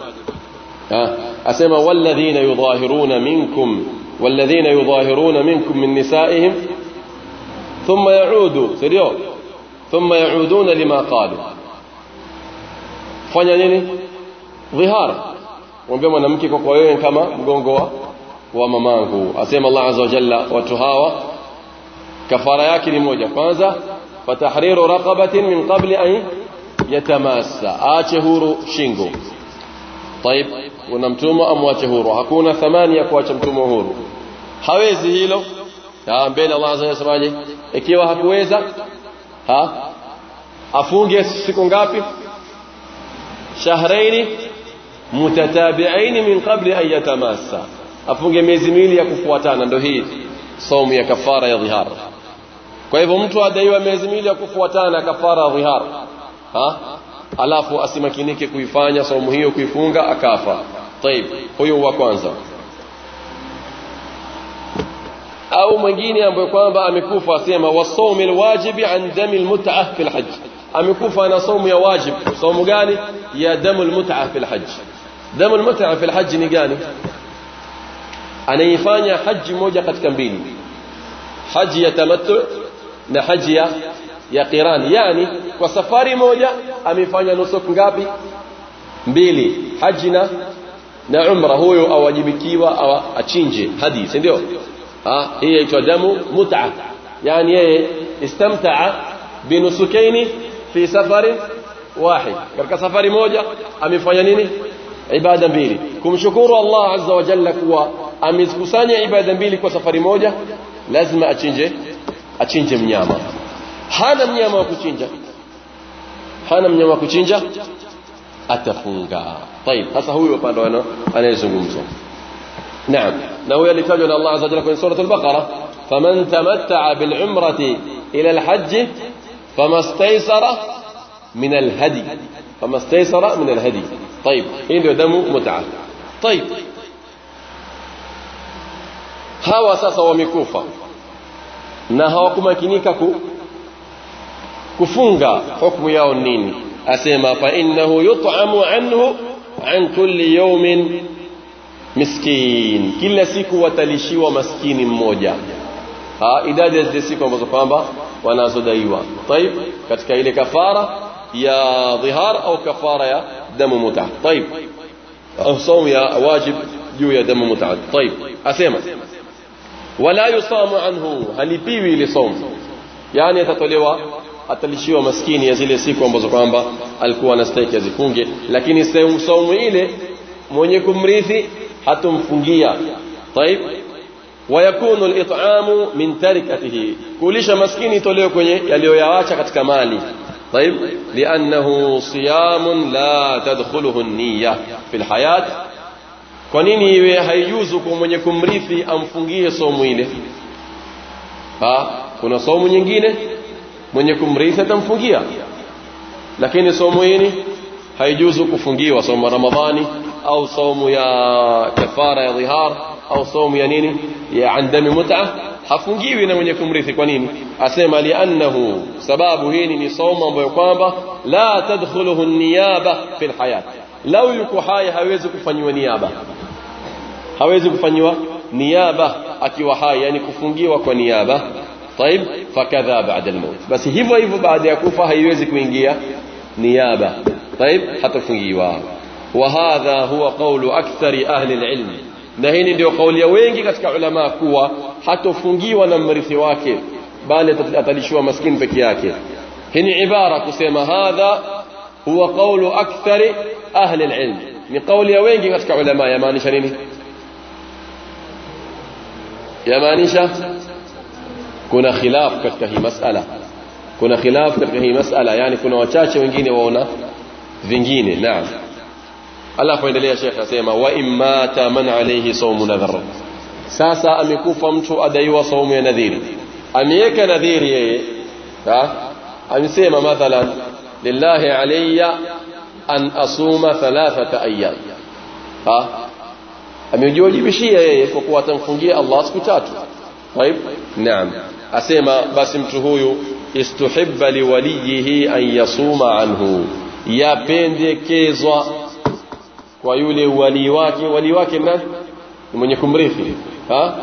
asema walladhina yudhahiruna minkum walladhina yudhahiruna minkum min nisaihim thumma yaudu sio thumma yauduna lima qalu fanya nini dhihar mwambie mwanamke kwa kwa wewe kama mgongo wa, wa mamangu asema Allah azza wa jalla watu hawa kafara yake ni moja kwanza fatahriru raqabatin min qabli an yatamassa aache huru shingo طيب unamtuma amwache huru hakuna thamani ya kuacha mtumwa huru hawezi hilo mbele Allah azza yasemaje ikiwa hakuweza ha afunge siku ngapi shahraini mutatabi'ain min qabli an yatamassa afunge miezi miwili ya kufuatana ndio hii saumu ya kafara ya dhihar kwa hivyo mtu adaiwa miezi miwili ya kufuatana kafara ya dhihar ha alafu asimakinike kuifanya saumu hiyo kuifunga akafa طيب huyo wa kwanza au mwingine ambaye kwamba amekufa asema wasawmi alwajibi an dami almut'a fi alhajj amekufa na saumu ya wajib saumu gani ya damu almut'a fi alhajj دم المتعة في الحج نقاني أنا يفاني حج موجة قد كمبيني. حج يتمتع نحج يا يا قران يعني وسفاري موجة أمي فاني نسوك نقابي. بيلي حجنا نعمره هو أو أجيبكيوة أو أتشينجي. هدي سنديو آه هي تدم متعة. يعني استمتع بنسكين في سفر واحد. كرك سفر موجة أمي فاني عبادة مبيلي كم شكور الله عز وجل كوا أميز كساني عبادة مبيلي كوا سفري موجة لازم أتشنج أتشنج من ياما حانا من ياما كتشنج حانا من ياما كتشنج أتفنجا طيب هسا هو يقال أنا أنا يزم نعم نهو يلي تجل الله عز وجل كوا سورة البقرة فمن تمتع بالعمرة إلى الحج فما استيسر من الهدي فما استيسر من الهدي طيب هذا دم متعة. طيب. هوا ساسا ومكوفا نهوا كمكينيكا كو كفنغا حكم ياو النين أسيما فإنه يطعم عنه عن كل يوم مسكين. كل سيكو وتلشي ومسكين موجا. ها إداد يزد سيكو وأنا زدائيوا طيب كتك إلي كفارة يا ظهار أو كفارة يا دم متعد طيب أو صوم يا واجب يو يا دم متعد طيب أسيما ولا يصام عنه هل بيوي لصوم؟ يعني تطلوا أتلشيو مسكين يزيل سيكو بزقامبا الكوى نستيك يزيكونج لكن يستيوم صوم إلي مونيكم مريثي حتم فنجيا طيب ويكون الإطعام من تركته. كلش مسكين يتوليو كوني يليو يواشا كتك مالي طيب لأنه صيام لا تدخله النية في الحياة. كونيني هيوزكم من يكون مريثي أم فنجيه صومينه ها كنا صوم ينجينه من يكون مريثة أم فنجيه لكن صومينه هيجوزكم كفنجي وصوم رمضاني أو صوم يا كفارة يا ظهار au somo ya nini ya andami mut'a hafungiwi na mwenye kumrithi kwa nini asema liannahu sababu hii ni somo ambayo kwamba la tadkhuluhu niyaba fil hayat lau yuko hai hawezi kufanyiwa niaba hawezi kufanyiwa niaba akiwa hai yani kufungiwa kwa niaba طيب فكذا بعد الموت بس hivyo hivyo baada ya kufa haiwezi kuingia niaba طيب hatafungiwa وهذا هو قول أكثر أهل العلم na hii ndio kauli ya wengi katika ulama kuwa hatofungiwa na mrithi wake bali atalishiwa maskini peke yake hii ni ibara kusema hadha huwa qawlu akthari ahli alilm ni kauli ya wengi katika ulama yamaanisha nini yamaanisha kuna khilaf katika hii masala kuna khilaf katika hii masala yani kuna wachache wengine waona vingine naam alafu endelea shekhe asema wa imata man alayhi sawmu nadhar sasa amekufa mtu adaiwa saumu ya nadhiri ameweka nadhiri yeye amesema mathalan lillahi alayya an asuma thalathata ayyam ha amejiwajibishia yeye kwa kuwa atamfungia Allah siku tatu طيب نعم asema basi mtu huyu istuhibba liwaliyihi an yasuma anhu yapendekezwa kwa yule wali wake wali wake nani ni mwenye kumrithi ha?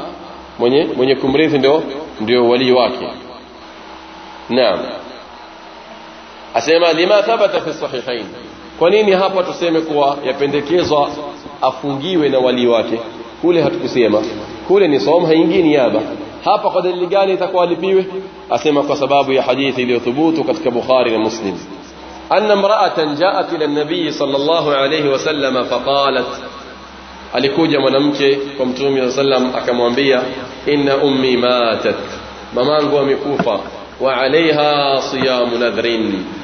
Mwenye mwenye kumrithi ndio ndio wali wake. Naam. Asema lima thabata fi sahihain. Kwa nini hapa tuseme kuwa yapendekezwa afungiwe na wali wake? Kule hatukusema. Kule ni somo haingii niaba. Hapa kwa dalili gani itakuwa alipiwe? Asema kwa sababu ya hadithi iliyothubutu katika Bukhari na Muslim أن امرأة جاءت إلى النبي صلى الله عليه وسلم فقالت الكوجة منمك كم تومي صلى الله عليه إن أمي ماتت. ممانقوا كوفا وعليها صيام نذر.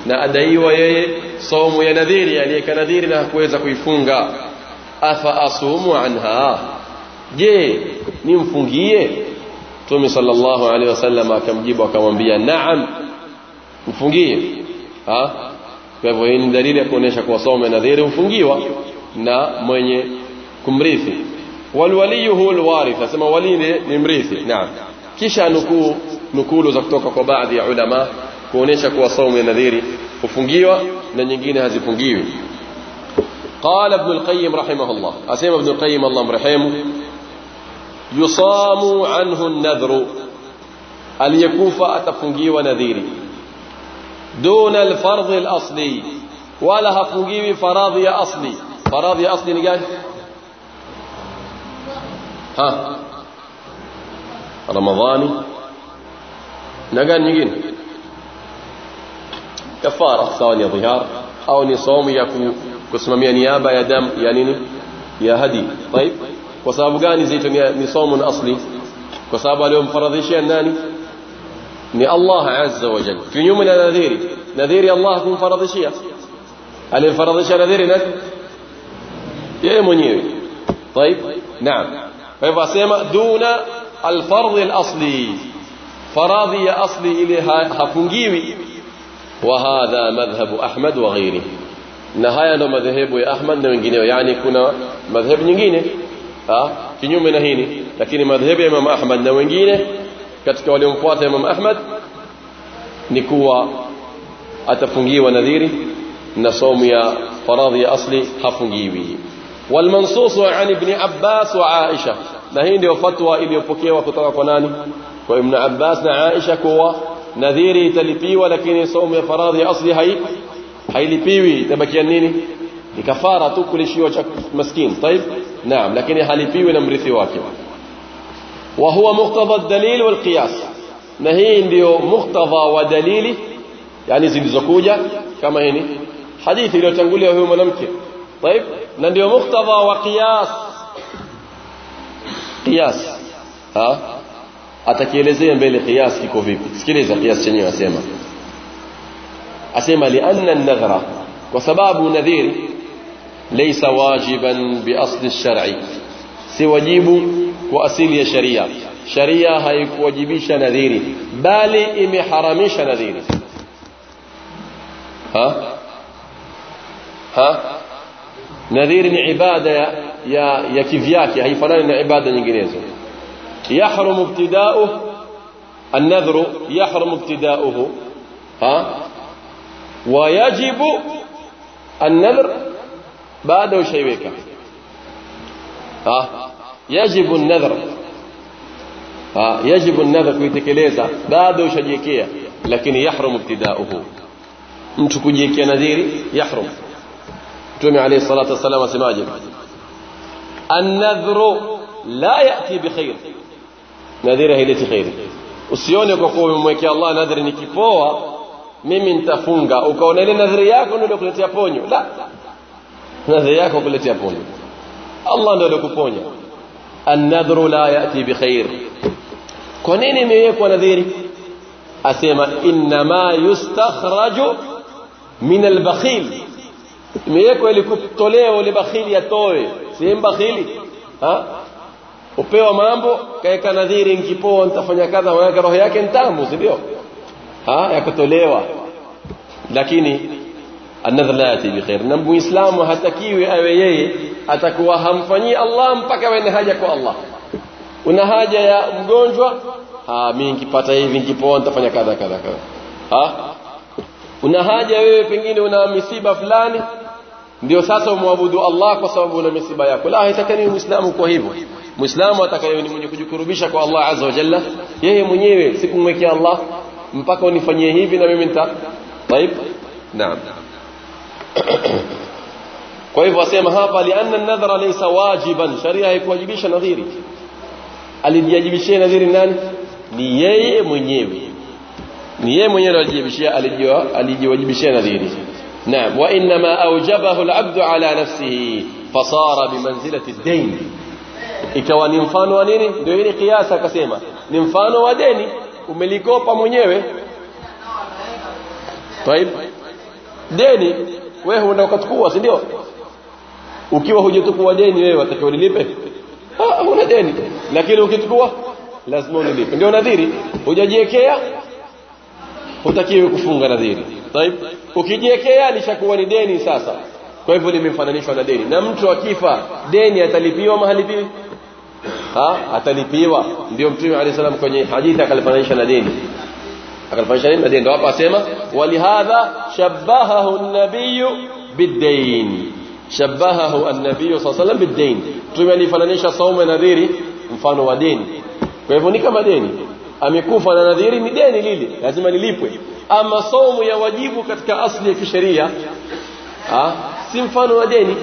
نأدي ويي صوم يا ينذير يعني كنذير لها كويزة كويفونغا. أفأصوم عنها؟ جي نمفونغي تومي صلى الله عليه وسلم كم جيب وكم نعم مفونغي ها؟ Kwa hivyo hii ni dalili ya kuonesha kuwa saumu ya nadhiri hufungiwa na mwenye kumrithi walwaliyu huwa alwarith asema wali ni mrithi naam kisha nukuu nukulu za kutoka kwa baadhi ya ulama kuonesha kuwa saumu ya nadhiri hufungiwa na nyingine hazifungiwi قال ابن القيم رحمه الله أسيم ابن القيم الله مرحمه يصام عنه النذر اليكوف أتفنجي ونذيري دون الفرض الأصلي. ولا هفوقيوي فراضي أصلي. فراضي أصلي نقال ها. رمضاني. نقال نقين كفارة. ثانية ظهار. أو نصوم يكو كسم من يابا يا دم. يا نيني. يا هدي. طيب. وسابقاني زيتون نصوم أصلي. وسابقاني يوم فرضي شيء ناني. ني الله عز وجل في يوم نذيري. نذيري الله من فرض شيء هل الفرض نذيري نذير يا يمني طيب نعم فيبقى سيما دون الفرض الأصلي فراضي أصلي إليها هفنجيوي وهذا مذهب أحمد وغيره نهاية مذهب أحمد نمجيني يعني كنا مذهب نجيني ها كنيوم هيني. لكن مذهب إمام أحمد نمجيني katika waliomfuata Imam Ahmad ni kuwa atafungiwa nadhiri na somu ya faradhi ya asli hafungiwi والمنصوص عن ابن عباس وعائشة na hii ndio fatwa iliyopokewa kutoka kwa nani kwa Ibn Abbas na Aisha kuwa nadhiri italipiwa lakini somu ya faradhi ya asli hai hailipiwi itabakia nini ni kafara tu kulishiwa cha maskini طيب naam lakini halipiwi na mrithi wake وهو مقتضى الدليل والقياس. نهين ديو مقتضى ودليل يعني زي زكوجة كما هنا حديث اللي تنقول هو ملمك طيب نديو مقتضى وقياس. قياس. ها؟ أتكيلزي يمبيلي قياس كي كوفيب سكيلزا قياس شنية أسيما. أسيما لأن النغرة وسباب نذير ليس واجبا بأصل الشرعي سي واجب kwa asili ya sharia sharia haikuwajibisha nadhiri bali imeharamisha nadhiri ha ha nadhiri ni ibada ya ya, ya kivyake haifanani na ibada nyinginezo يحرم ابتداؤه النذر يحرم ابتداؤه ها ويجب النذر بعد وشيويك ها يجب النذر ها يجب النذر kuitekeleza bado ushajiwekea lakini yahrum ibtidauhu mtu kujiwekea nadhiri yahrum Mtume alayhi salatu wasallam asemaje an-nadhru la yati bikhair nadhiri haileti khair usione kwa kuwa umemwekea Allah nadhiri nikipoa mimi nitafunga ukaona ile nadhiri yako ndio kuletea ponyo la nadhiri yako kuletea ponyo Allah ndio kuponya النذر لا يأتي بخير. كنيني ميكو نذيري أسيما إنما يستخرج من البخيل. ميكو اللي كبتوليه لبخيل يتوي. سيم بخيلي. ها؟ وبيو مامبو upewa mambo kaweka nadhiri nkipoa ntafanya kadha aweka roho yake ها؟ sindio yakatolewa لكني anadhar la yati bikhair na muislamu hatakiwi awe yeye atakuwa hamfanyii Allah mpaka awe na haja kwa Allah una haja ya mgonjwa ah mimi nikipata hivi nikipoa nitafanya kadha kadha kadha ha una haja wewe pengine una misiba fulani ndio sasa umwabudu Allah kwa sababu una misiba yako la haitakani muislamu kwa hivyo muislamu atakaye ni mwenye kujikurubisha kwa Allah azza wa jalla yeye mwenyewe sikumwekea Allah mpaka unifanyie hivi na mimi nita طيب naam kwa hivyo asema hapa lianna an-nadhra laysa wajiban sharia haikuwajibisha nadhiri alijijibishia nadhiri nani ni yeye mwenyewe ni yeye mwenyewe alijijibishia alijiwajibishia nadhiri naam wa inma awjabahu al-'abdu ala nafsihi fasara bimanzilati ad-dayn ikawa ni mfano wa nini ndio ile kiasa akasema ni mfano wa deni umelikopa mwenyewe طيب deni wewe unaenda ukachukua si ndio ukiwa hujachukua deni wewe watakiwa ulilipe ah una deni lakini ukichukua lazima ulilipe ndio nadhiri hujajiwekea hutakiwi kufunga nadhiri طيب ukijiwekea lishakuwa ni deni sasa kwa hivyo limefananishwa na deni na mtu akifa deni atalipiwa mahalipiwi ha atalipiwa ndio mtume alayhi salam kwenye hadithi akalifananisha na deni Na deni ndio hapa asema walihadha shabahahu an-nabiy bid-dayn shabahahu an-nabiy sallallahu alayhi wasallam bid-dayn mtume alifananisha saumu nadhiri mfano wa deni kwa hivyo ni kama deni amekufa na nadhiri ni deni lile lazima lilipwe ama saumu ya wajibu katika asli ya kisheria ah si mfano wa deni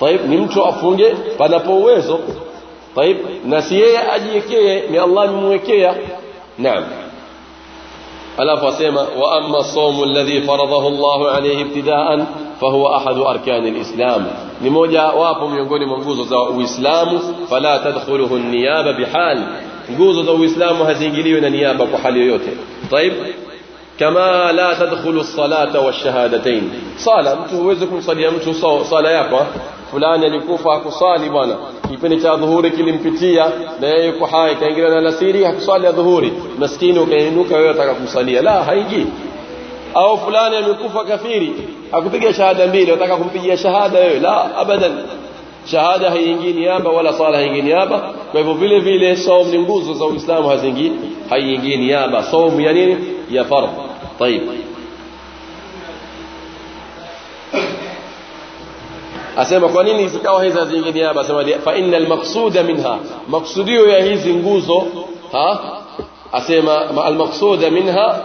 طيب ni mtu afunge panapo uwezo طيب na si yeye ajiwekee ni Allah amemwekea naam alafu asema wa amma sawmu alladhi faradahu Allah alayhi ibtidaan fahuwa ahadu arkani alislam ni moja wapo miongoni mwa nguzo za uislamu fala tadkhuluhu an-niyaba bihal nguzo za uislamu haziingiliwi na niaba kwa hali yoyote طيب kama la tadkhulu as-salata wash-shahadatayn sala mtu huwezi kumsalia mtu sala yako fulani alikufa akusali bwana kipindi cha dhuhuri kilimpitia na yeye yuko hai kaingia na alasiri hakuswali dhuhuri maskini ukainuka wewe unataka kumsalia la haingii au fulani amekufa kafiri hakupiga shahada mbili unataka kumpigia shahada wewe la abadan shahada haiingii niaba wala sala haiingii niaba kwa hivyo vile vile saum ni nguzo za Uislamu haziingii haiingii niaba saum ya nini ya fardh طيب asema kwa nini zikawa hizi haziingii niaba asema fa innal maqsuda minha maqsudio ya hizi nguzo ha asema al maqsuda minha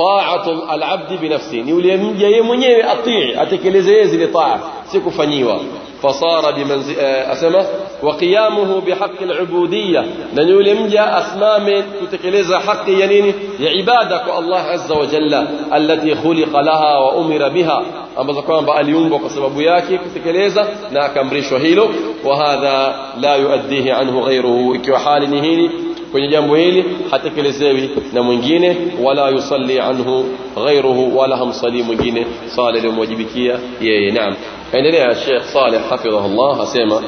ta'atu al-abd binafsi ni yeye mwenyewe atii atekeleze yeye zile taa si kufanyiwa fasara bimanzi asema wa qiyamuhu bihaqqi al-ubudiyya na yule mja asimame kutekeleza haki ya nini ya ibada kwa Allah azza wa jalla allati khuliqa laha wa umira biha ambazo kwamba aliumbwa kwa sababu yake kutekeleza na akamrishwa hilo wa hadha la yuaddihi anhu ghayruhu ikiwa hali ni hili kwenye jambo hili hatekelezewi na mwingine wala yusalli anhu ghayruhu wala hamsali mwingine sala iliyomwajibikia yeye naam kaendelea Sheikh Saleh hafidhahullah asema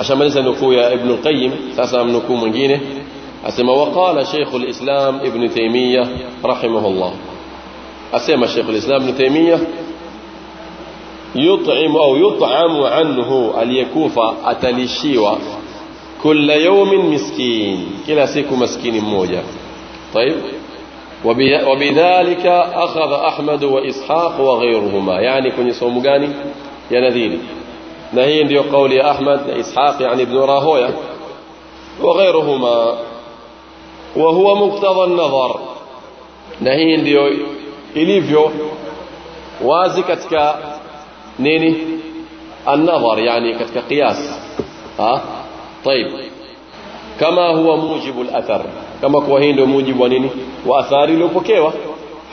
ashamaliza nukuu ya Ibn al-Qayyim sasa mnukuu mwingine asema waqala Sheikh al-Islam Ibn Taymiyyah rahimahullah asema Sheikh al-Islam Ibn Taymiyyah يطعم أو يطعم عنه aliyekufa atalishiwa كل يوم مسكين. كلا سيكو مسكين موجة. طيب. وبذلك أخذ أحمد وإسحاق وغيرهما. يعني كن يصوم غاني يا نذير. نهي ndio قول يا أحمد إسحاق يعني ابن راهوية. وغيرهما. وهو مقتضى النظر. نهي ndio ilivyo wazi nini النظر يعني katika قياس. ها؟ طيب كما هو موجب الاثر كما kwa hii ndio mujibu wa nini wa athari iliyopokewa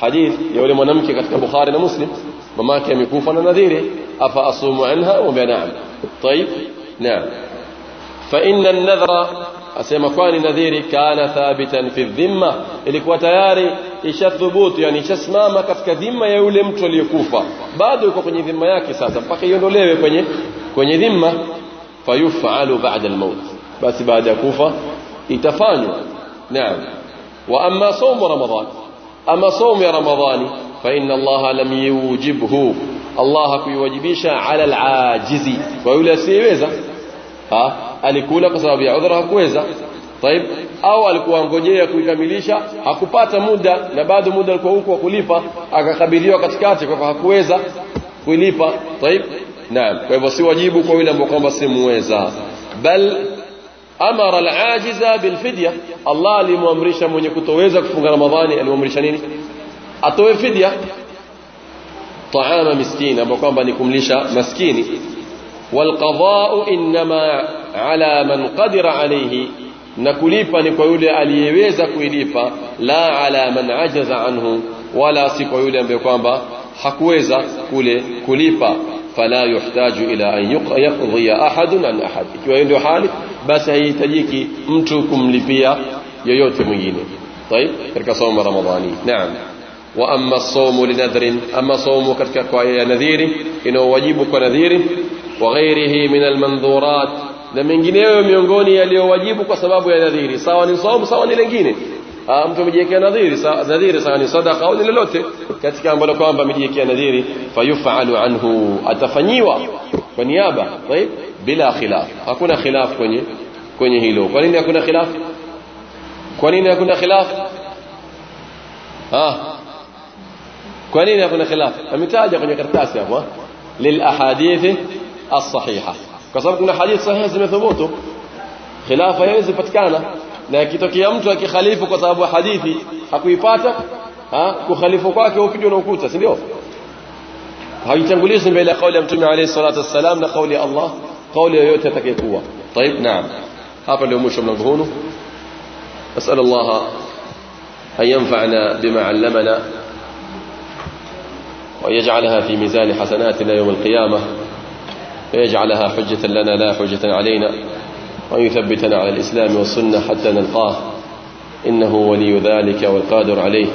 hadith ya yule mwanamke katika Bukhari na Muslim mamake amekufa na nadhiri afa asumu anha wa na'am طيب نعم فإن النذر asema kwani nadhiri kana thabitan fi dhimma ilikuwa tayari ishathubutu yani ishasimama katika dhima ya yule mtu aliyekufa bado yuko kwenye dhima yake sasa mpaka iondolewe kwenye kwenye dhima fayufalu ba'da al-maut basi baada ya kufa itafanywa naam wa amma sawm ramadan ama sawm ya ramadhani fa inna allaha lam yujibhu allah hakuiwajibisha ala al-ajizi kwa yule asiyeweza ha alikula kwa sababu ya udhra hakuweza طيب au alikuwa ngojea kuikamilisha hakupata muda na bado muda alikuwa huko kulipa akakabiliwa katikati kwa hakuweza kuilipa طيب naam kwa hivyo si wajibu kwa yule ambaye kwamba si muweza bal amara al-ajiza bil fidya Allah alimwamrisha mwenye kutoweza kufunga Ramadhani alimwamrisha nini atoe fidya طعام مسكين ambao kwamba ni kumlisha maskini والقضاء انما على من قدر عليه na kulipa ni kwa yule aliyeweza kuilipa la ala man ajaza anhu wala si kwa yule ambaye kwamba hakuweza kule kulipa fala yuhtaju ila an yaqdi ahadun an ahad ikiwa ndio hali basi haihitajiki mtu kumlipia yoyote mwingine طيب katika somo ramadhani naam wa amma as-sawm linadhrin amma sawmu katika kwa ya nadhiri inaowajibu kwa nadhiri wa ghairihi min al-mandhurat na mengineyo miongoni yaliyowajibu kwa sababu ya nadhiri sawa ni saumu sawa ni lingine mtu amejiwekea nadhiri nadhiri sawa ni sadaqa au lolote katika ambalo kwamba amejiwekea nadhiri fayufalu anhu atafanyiwa kwa niaba طيب bila khilaf hakuna khilaf kwenye kwenye hilo kwa nini hakuna khilaf kwa nini hakuna khilaf ah kwa nini hakuna khilaf ametaja kwenye karatasi hapo lil ahadithi as-sahiha kwa sababu kuna hadithi sahihi zimethubutu khilafa haiwezi patikana na ikitokea mtu akikhalifu kwa sababu hadithi hakuipata ha kukhalifu kwake upigwe na ukuta si ndio haitangulishi mbele ya kauli ya mtume alayhi salatu wassalam na kauli ya Allah kauli yoyote atakayekuwa طيب نعم hapa ndio mwisho mlango huu نسال الله ان ينفعنا بما علمنا ويجعلها في ميزان حسناتنا يوم القيامه ويجعلها حجة لنا لا حجة علينا وأن يثبتنا على الإسلام والسنة حتى نلقاه. إنه ولي ذلك والقادر عليه.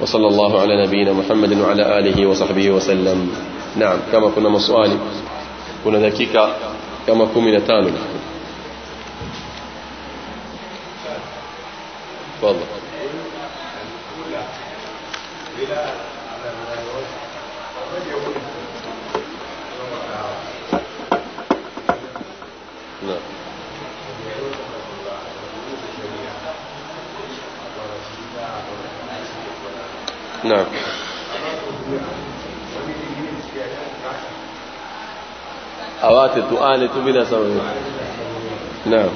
وصلى الله على نبينا محمد وعلى آله وصحبه وسلم. نعم كما كنا مسؤال كنا دقيقة كما كمنا تانو تفضل. نعم. نعم. أواتت وآلت تبلا سوي. نعم.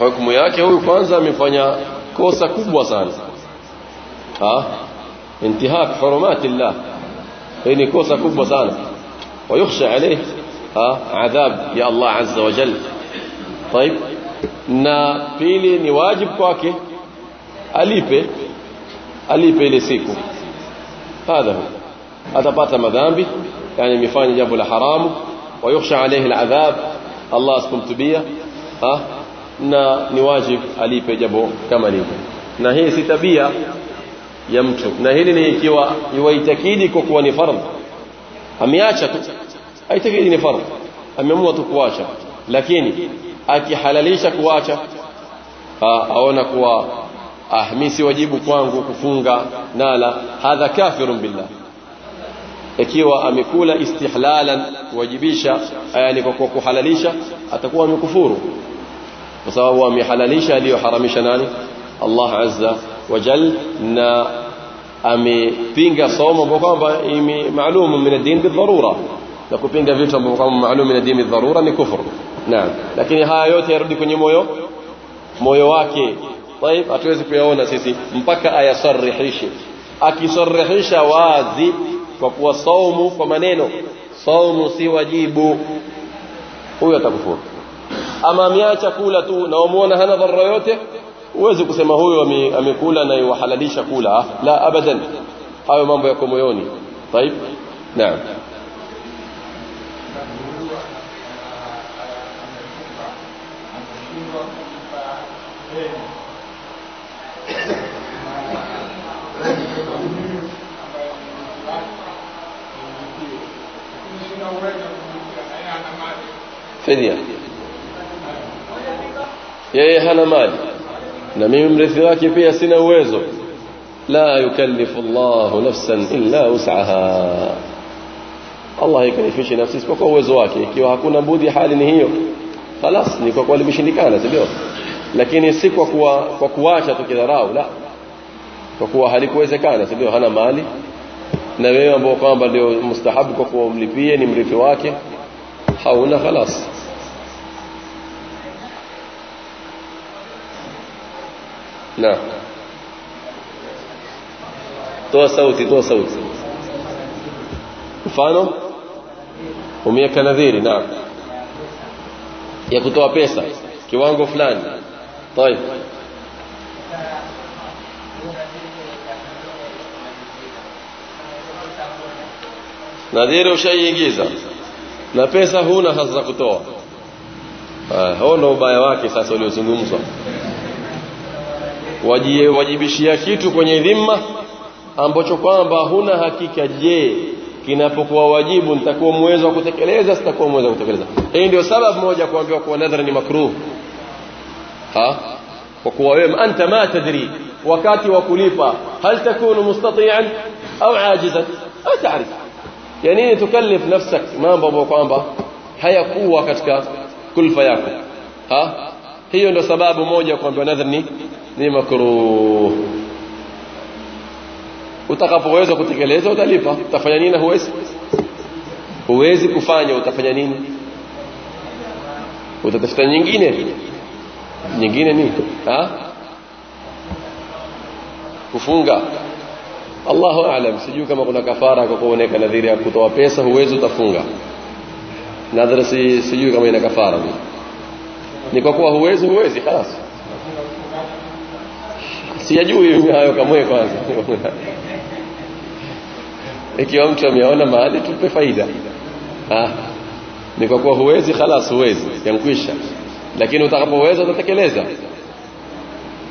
حكم ياك هو فانزا مفانيا كوسا كبوة سان. ها؟ انتهاك حرمات الله. إني كوسا كبوة سان. ويخشى عليه ها؟ عذاب يا الله عز وجل. طيب نا فيلي نواجب كواكي؟ Alipe alipe ile siku hadha atapata madhambi yani amefanya jambo la haramu ويخشى عليه العذاب Allah asikumtubia ha na ni wajibu alipe jambo kama lile na hii si tabia ya mtu na hili ni ikiwa yuaitakidi kwa kuwa ni fardh ameacha tu haitakidi ni fardh ameamua tu kuacha lakini akihalalisha kuacha aona kuwa ah mimi si wajibu kwangu kufunga nala hadha kafirun billah ikiwa amekula istihlalan kuwajibisha yani kwa kuhalalisha atakuwa amekufuru kwa sababu amehalalisha aliyoharamisha nani Allah azza wa jal na amepinga somo ambao kwamba maalum min ad-din bidharura na kupinga vitu ambavyo kama maalum min ad-din bidharura ni kufuru naam lakini haya yote yarudi kwenye moyo moyo wake طيب hatuwezi kuyaona sisi mpaka ayasarihishe akisarihisha wazi kwa kuwa saumu kwa maneno saumu si wajibu huyo atakufuru ama ameacha kula tu na umuona hana dharura yote uweze kusema huyo amekula na yuhalalisha kula la abadan hayo mambo yako moyoni طيب naam fidia yeye hana mali na mimi mrithi wake pia sina uwezo la yukallifu Allahu nafsan illa wus'aha Allah haikalifishi nafsi isipokuwa uwezo wake ikiwa hakuna budi hali ni hiyo خلاص ni kwa kuwa limeshindikana sio lakini si kwa kuwa kwa kuacha tukidharau la kwa kuwa halikuwezekana sio hana mali na wewe ambao kwamba ndio mustahabu kwa kuwa umlipie ni mrithi wake hauna خلاص نعم toa sauti toa sauti mfano umeweka nadhiri naam ya kutoa pesa kiwango fulani طيب nadhiri ushaiingiza. Na pesa huna sasa za kutoa. Huo ndo ubaya wake sasa uliozungumzwa. Wajibishia kitu kwenye dhima ambacho kwamba huna hakika je kinapokuwa wajibu nitakuwa mwezo wa kutekeleza sitakuwa mwezo wa kutekeleza. Hii ndio sababu moja kuambiwa kuwa nadhara ni makruh. Ha? Kwa kuwa wewe anta ma tadri وكاتي وكليفة هل تكون مستطيعا أو عاجزا؟ أو تعرف. يعني تكلف نفسك. ما بابا وقام با هيا قوة كتك. كل فياك ها؟ هي عنده سباب موجة قام بنذرني ني مكروه. utakapo weza kutikeleza utalipa utafanya nina huwezi huwezi kufanya utafanya nini utatafuta nyingine nyingine ni ha? kufunga Allahu aalam sijui kama kuna kafara kwa kuoneka nadhiri ya kutoa pesa huwezi utafunga nadhara si sijui kama ina kafara ni kwa kuwa huwezi huwezi خلاص siyajui hayo kamwe kwanza ikiwa mtu ameona mahali tupe faida ah ni kwa kuwa huwezi خلاص huwezi yankwisha lakini utakapoweza utatekeleza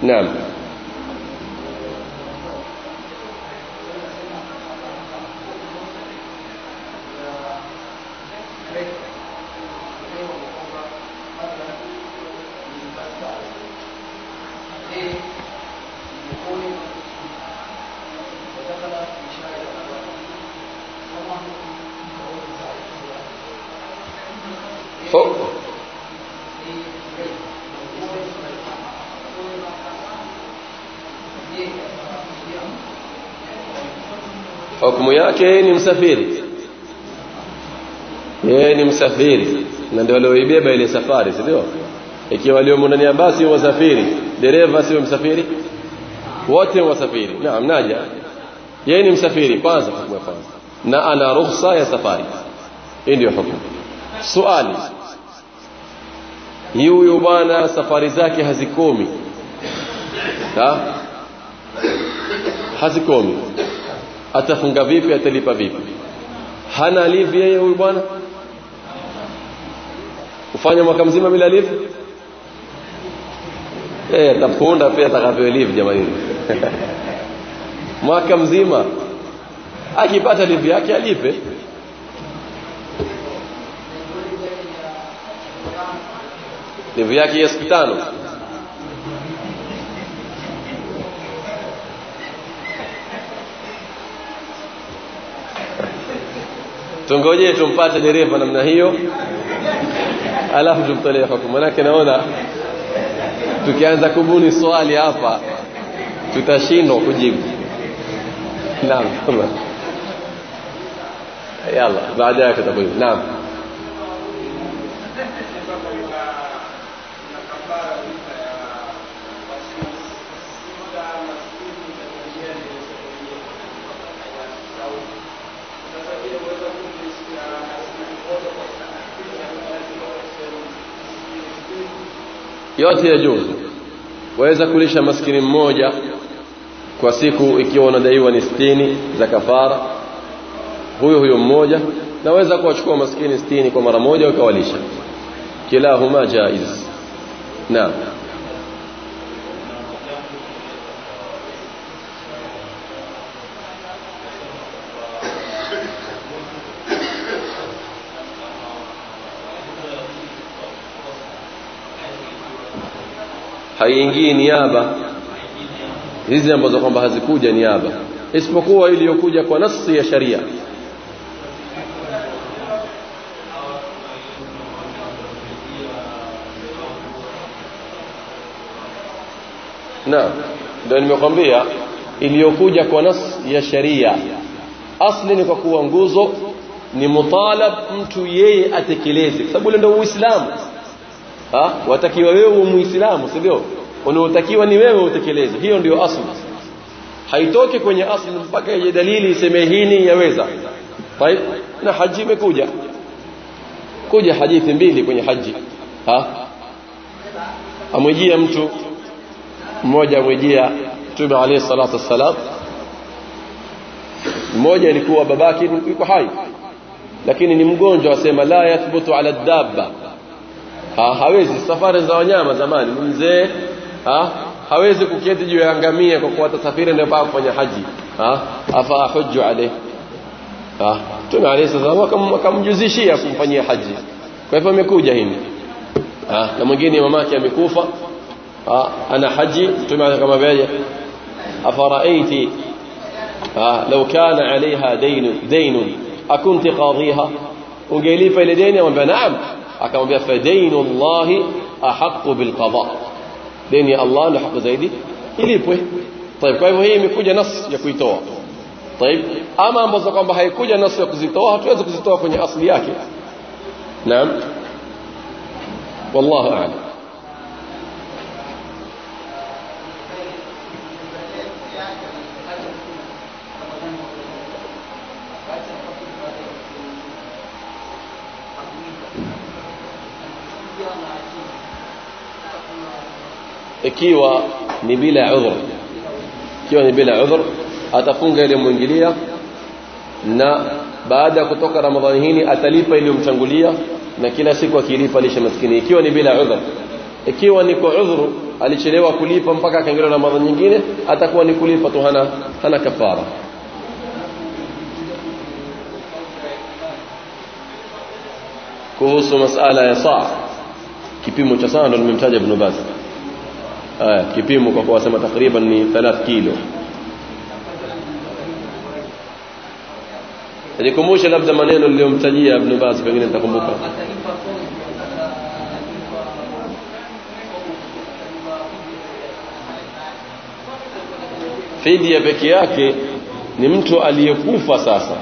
naam Yake yeye ni msafiri. Yeye ni msafiri. Na ndio walioibeba ile safari si ndio? Ikiwa waliomo ndani ya basi wasafiri. Dereva sio msafiri? Wote wasafiri. Naam naja. Yeye ni msafiri. Kwanza ya kwanza. Na ana ruhusa ya safari. Hii ndio hukumu. Swali. Huyu bwana safari zake hazikomi. Ha? hazikomi atafunga vipi atalipa vipi? Hana livi yeye huyu bwana? Kufanya mwaka mzima bila alivu? Eh atapunda pia atakapewa livi jamani. [laughs] Mwaka mzima. Akipata livu yake alipe. Livu yake ya siku tungoje tumpate dereva namna hiyo alafu tumtolee hukumu manake naona tukianza kubuni swali hapa tutashindwa kujibu naam yalla baadaye tutakujibu naam yote ya juzu waweza kulisha maskini mmoja kwa siku ikiwa unadaiwa ni sitini za kafara. Huyo huyo mmoja naweza kuwachukua maskini sitini kwa mara moja ukawalisha kilahuma jaiz. Naam haiingii niaba. Hizi ambazo kwamba hazikuja niaba. Isipokuwa iliyokuja kwa nasi ya sharia. Na ndio nimekwambia iliyokuja kwa nas ya sharia. Asli ni kwa kuwa nguzo ni mutalab mtu yeye atekeleze. Kwa sababu ndio uislamu ha watakiwa wewe uwe muislamu si ndio unaotakiwa ni wewe utekeleze hiyo ndio asli haitoki kwenye asli mpaka ije dalili iseme hii yaweza طيب na haji imekuja kuja hadithi mbili kwenye haji ha amwijia mtu mmoja amwijia Mtume alayhi salatu wassalam mmoja ilikuwa babake yuko hai lakini ni mgonjwa asema la yathbutu ala dabba ha, hawezi safari za wanyama zamani ni mzee ha, hawezi kuketi juu ya ngamia kwa kuwa atasafiri ndio paa kufanya haji ha, afa hujju alayhi ha Mtume alayhi salatu akamjuzishia kumfanyia haji kwa hivyo amekuja hivi ha, na mwingine mamake amekufa ana haji Mtume akamwambia afaraiti لو كان عليها دين دين أكنت قاضيها ungelipa ile deni amwambia naam akamwambia fa dainu Allah ahqqu bil qada deni ya Allah ndio haki zaidi ilipwe طيب kwa hivyo hii imekuja nas ya kuitoa طيب ama ambazo kwamba haikuja nas ya kuzitoa hatuwezi kuzitoa kwenye asili yake naam wallahu a'lam ikiwa ni bila udhur ikiwa ni bila udhur atafunga ile mwingilia na baada ya kutoka ramadhani hii atalipa iliyomtangulia na kila siku akilipa lishe maskini. Ikiwa ni bila udhur ikiwa ni kwa udhuru alichelewa kulipa mpaka akaingia ramadhani nyingine atakuwa ni kulipa tu hana hana kafara. Kuhusu masala ya saa kipimo cha saa ndo nimemtaja Ibn Baz haya kipimo kwa kuwasema takriban ni 3 kilo. Nikumbushe labda maneno niliyomtajia Ibn Baz pengine nitakumbuka. Fidia peke yake ni mtu aliyekufa sasa.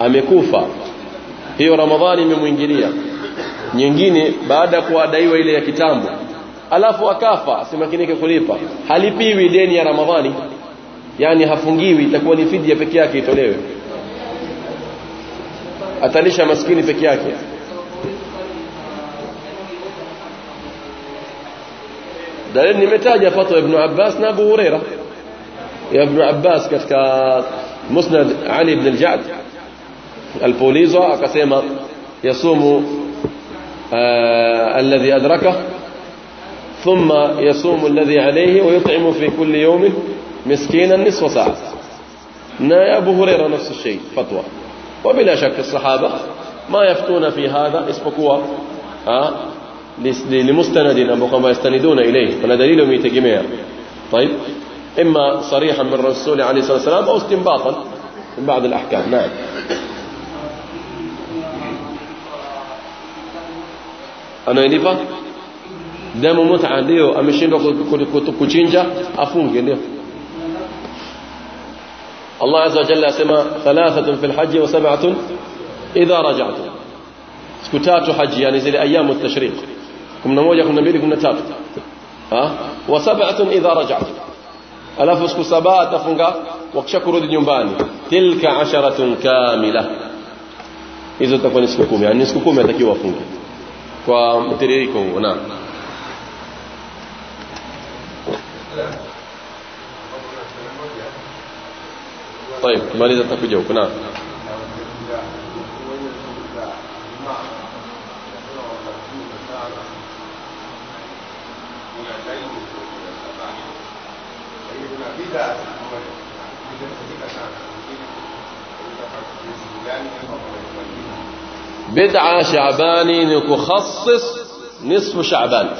Amekufa. Hiyo ramadhani imemwingilia. Nyingine baada ya kuadaiwa ile ya kitambo alafu akafa asimakinike kulipa halipiwi deni ya ramadhani yani hafungiwi itakuwa ni fidia peke yake itolewe atalisha maskini peke yake dalili nimetaja fatwa ibn Abbas na Abu Huraira ya ibn Abbas katika musnad Ali ibn al-Ja'd alipoulizwa akasema yasumu alladhi adraka ثم يصوم الذي عليه ويطعم في كل يوم مسكينا نصف ساعة. أبو هريرة نفس الشيء فتوى. وبلا شك الصحابة ما يفتون في هذا اسبقوا ها لمستند أبو كما يستندون إليه فلا دليل ميتجمع طيب إما صريحا من الرسول عليه الصلاة والسلام أو استنباطا من بعض الأحكام. نعم. Anayelipa damu muta ndio ameshindwa kuchinja afunge ndio Allah azza jalla asema thalathatun fil hajj wa sab'atun idha raja'tum siku tatu haji yani zile ayamu tashriq 11 12 13 ha wa sab'atun idha raja'tum alafu siku saba atafunga wakisha kurudi nyumbani tilka asharatun kamila hizo zitakuwa ni siku 10 yani siku 10 atakiwa afunge kwa mtiririko huo naam طيب takuja huko naam بدعة شعباني نكخصص نصف شعبان.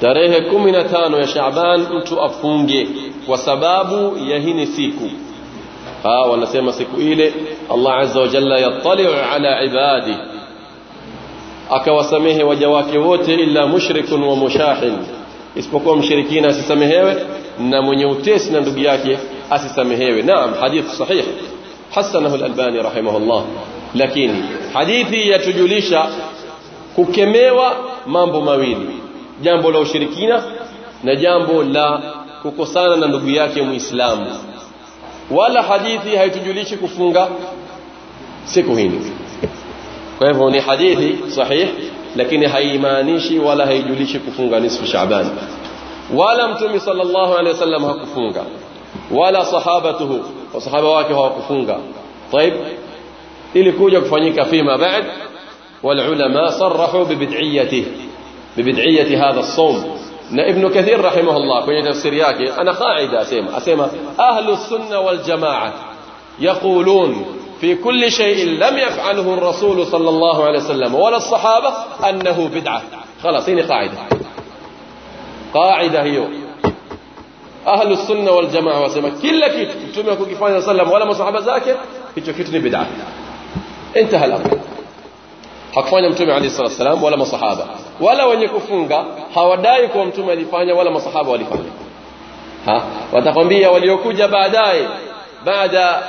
Tarehe kumi na tano ya Shaaban mtu afunge kwa sababu ya hini siku ha wanasema siku ile Allah azza wa jalla yattali'u ala ibadi akawasamehe waja wake wote illa mushrikun wa mushahin isipokuwa mshirikina asisamehewe na mwenye utesi na ndugu yake asisamehewe naam hadith sahih hasanahu al-albani rahimahullah lakini hadithi yatujulisha kukemewa mambo mawili jambo la ushirikina na jambo la kukosana na ndugu yake muislamu wala hadithi haitujulishi kufunga siku hili kwa hivyo ni hadithi sahih lakini haimaanishi wala haijulishi kufunga nisfu Shaaban wala mtume sallallahu alaihi wasallam hakufunga wala sahabatuhu wasahaba wake hawakufunga طيب ili kuja kufanyika fima baad والعلماء صرحوا ببدعيته ببدعية هذا الصوم ibn kathir rahimahullah kwenye tafsiri yake ana qaida asema asema ahlu sunna wal jamaa yaqulun في كل شيء لم يفعله الرسول صلى الله عليه وسلم ولا الصحابة أنه بدعة خلاص هنا قاعدة قاعدة هي أهل السنة والجماعة وسمى كل كيت أكو كفاية صلى الله ولا مصحابة ذاكر كيتو كيتني بدعة انتهى الأمر hakufanya mtume alayhi salatu wasalam wala masahaba wala wenye kufunga hawadai kuwa mtume alifanya wala masahaba walifanya ha watakwambia waliokuja baadaye baada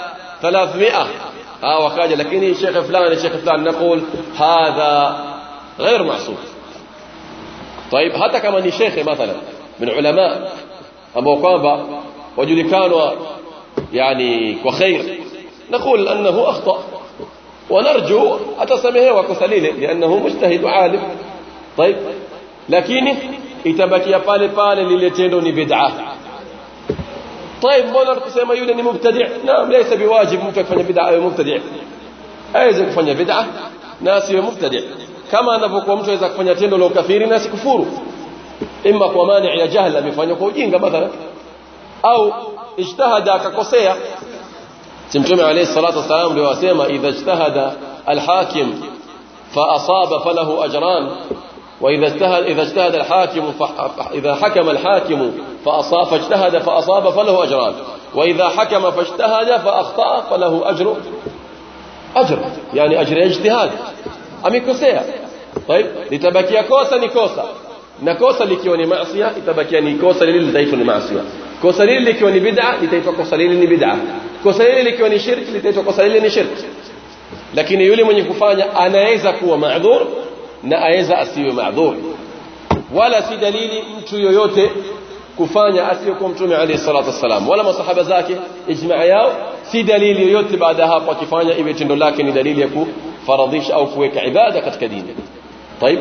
300 ha wakaja lakini shekhe fulani shekhe fulani نقول هذا غير معصوم طيب hata kama ni shekhe mathalan min ulama ambao kwamba wajulikanwa yani kwa khair نقول انه اخطا ونرجو أتسميه وكسليل لأنه مجتهد عالم طيب لكن إتبك يا فالي فالي للتينوني بدعة. طيب مولا تسمى يولني مبتدع. نعم ليس بواجب ممكن فني بدعة أو مبتدع. أيضا فني بدعة؟ ناس مبتدع. كما نبقى ومشو إذا فني تينو لو كفيري ناس كفور إما كو مانع يا جهل لم يفني كوجين مثلا. أو اجتهد كقصية تمتمي عليه الصلاة والسلام بواسيما إذا اجتهد الحاكم فأصاب فله أجران وإذا اجتهد إذا اجتهد الحاكم إذا حكم الحاكم فأصاب فاجتهد فأصاب فله أجران وإذا حكم فاجتهد فأخطأ فله أجر أجر يعني أجر اجتهاد. أمي كوسيا. طيب لتبكي كوسا نكوسا نكوسا لكيوني معصية لتبكي يعني نكوسا لليل ضيف معصية. كوسا لليل لكيوني بدعة لتيفا بدعة. Kosa lile likiwa ni shirki litaitwa kosa lile ni shirki lakini yule mwenye kufanya anaweza kuwa maadhur na aweza asiwe maadhur wala si dalili mtu yoyote kufanya asiyokuwa mtume alayhi salatu wassalam wala masahaba zake ijmaa yao si dalili yoyote baada hapo akifanya iwe tendo lake ni dalili ya kufaradhisha au kuweka ibada katika dini طيب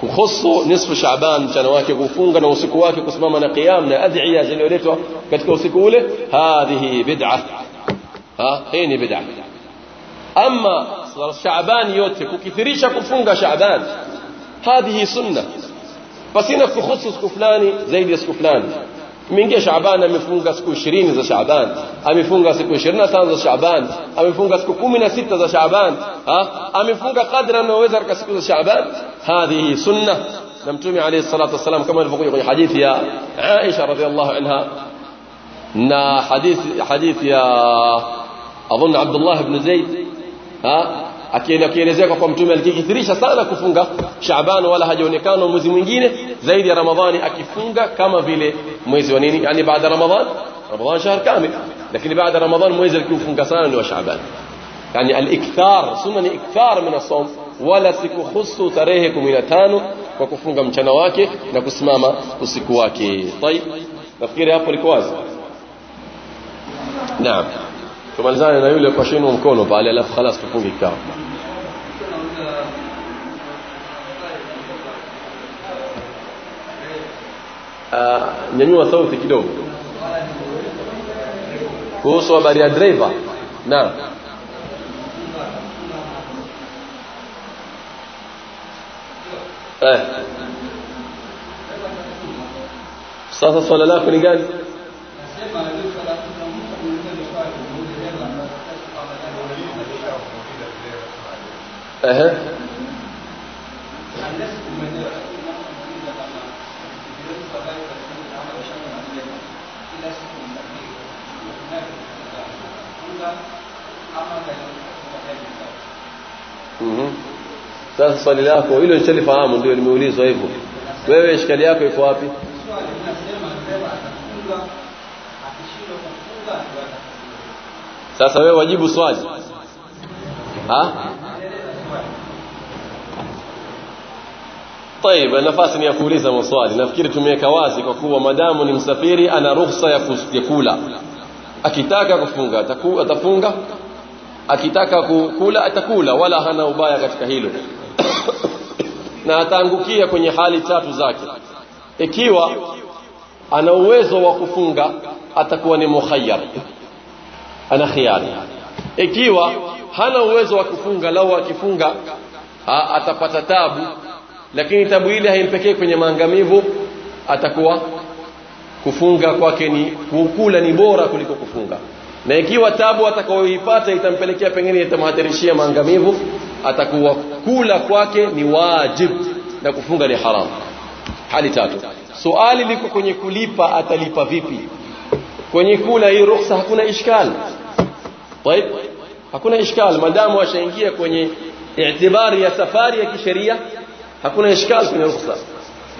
kuhusu nisfu Shaaban mchana wake kufunga na usiku wake kusimama na qiyam na adhiya zilizoletwa katika usiku ule hadhihi bid'ah ha hii ni bid'ah ama Shaaban yote kukithirisha kufunga Shaaban hadhihi sunna pasina kuhusu siku fulani zaidi ya siku fulani imeingia Shaaban amefunga siku 20 za Shaaban amefunga siku 25 za Shaaban amefunga siku 16 za Shaaban ha amefunga kadra anaweza katika siku za Shaaban hadhihi sunna na mtume alayhi salatu wasalam kama ilivyokuja kwenye hadithi ya Aisha radhiallahu anha na hadithi hadithi ya adhun Abdullah ibn Zaid ha akielezea kwa mtume alikithirisha sana kufunga Shaaban wala hajaonekana mwezi mwingine zaidi ya Ramadhani akifunga kama vile mwezi wa nini yani baada Ramadhan Ramadhan shahr kamil lakini baada Ramadhan mwezi alikufunga sana ni wa Shaaban yani al-ikthar sunna ni ikthar min as-sawm wala sikuhusu tarehe 15 kwa kufunga mchana wake na kusimama usiku wake طيب nafikiri hapo liko wazi naam tumalizane na yule kwa shinu mkono pale alafu خلاص tufunge kikao nyanyua sauti kidogo kuhusu habari ya driver naam eh sasa swala lako ni gani ehe Mhm. Sasa swali lako hilo nishalifahamu ndio nimeulizwa hivyo. Wewe shikali yako iko wapi? Sasa wewe wajibu swali. Ha? طيب nafasi ni ya kuuliza maswali nafikiri tumeweka wazi kwa kuwa madamu ni msafiri ana ruhusa ya kula akitaka kufunga ataku, atafunga akitaka kukula atakula wala hana ubaya katika hilo [coughs] na ataangukia kwenye hali tatu zake ikiwa ana uwezo wa kufunga atakuwa ni mukhayyar ana khiyari ikiwa hana uwezo wa kufunga lau akifunga ha, atapata tabu lakini tabu ile haimpekei kwenye maangamivu atakuwa kufunga kwake ni kukula ni bora kuliko kufunga na ikiwa tabu atakayoipata itampelekea pengine itamhatarishia maangamivu atakuwa kula kwake ni wajib na kufunga ni haram hali tatu suali liko kwenye kulipa atalipa vipi kwenye kula hii ruhusa hakuna ishkal طيب hakuna ishkal madamu ashaingia kwenye itibari ya safari ya kisheria hakuna ishkali kwenye ruksa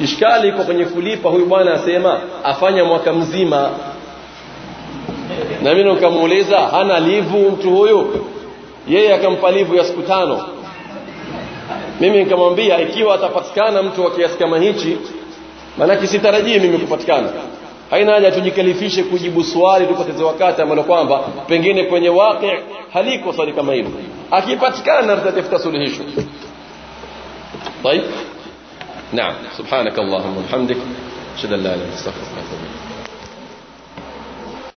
ishkali iko kwenye kulipa huyu bwana asema afanya mwaka mzima. Na mimi nikamuuliza hana livu mtu huyu? Yeye akampa livu ya siku tano. Mimi nikamwambia ikiwa atapatikana mtu wa kiasi kama hichi maanake sitarajii mimi kupatikana. Haina haja tujikalifishe kujibu swali tupoteze wakati ambalo kwamba pengine kwenye waqi haliko swali kama hilo. Akipatikana tutatafuta suluhisho طيب. نعم. سبحانك اللهم وبحمدك أشهد أن لا إله إلا أنت أستغفرك وأتوب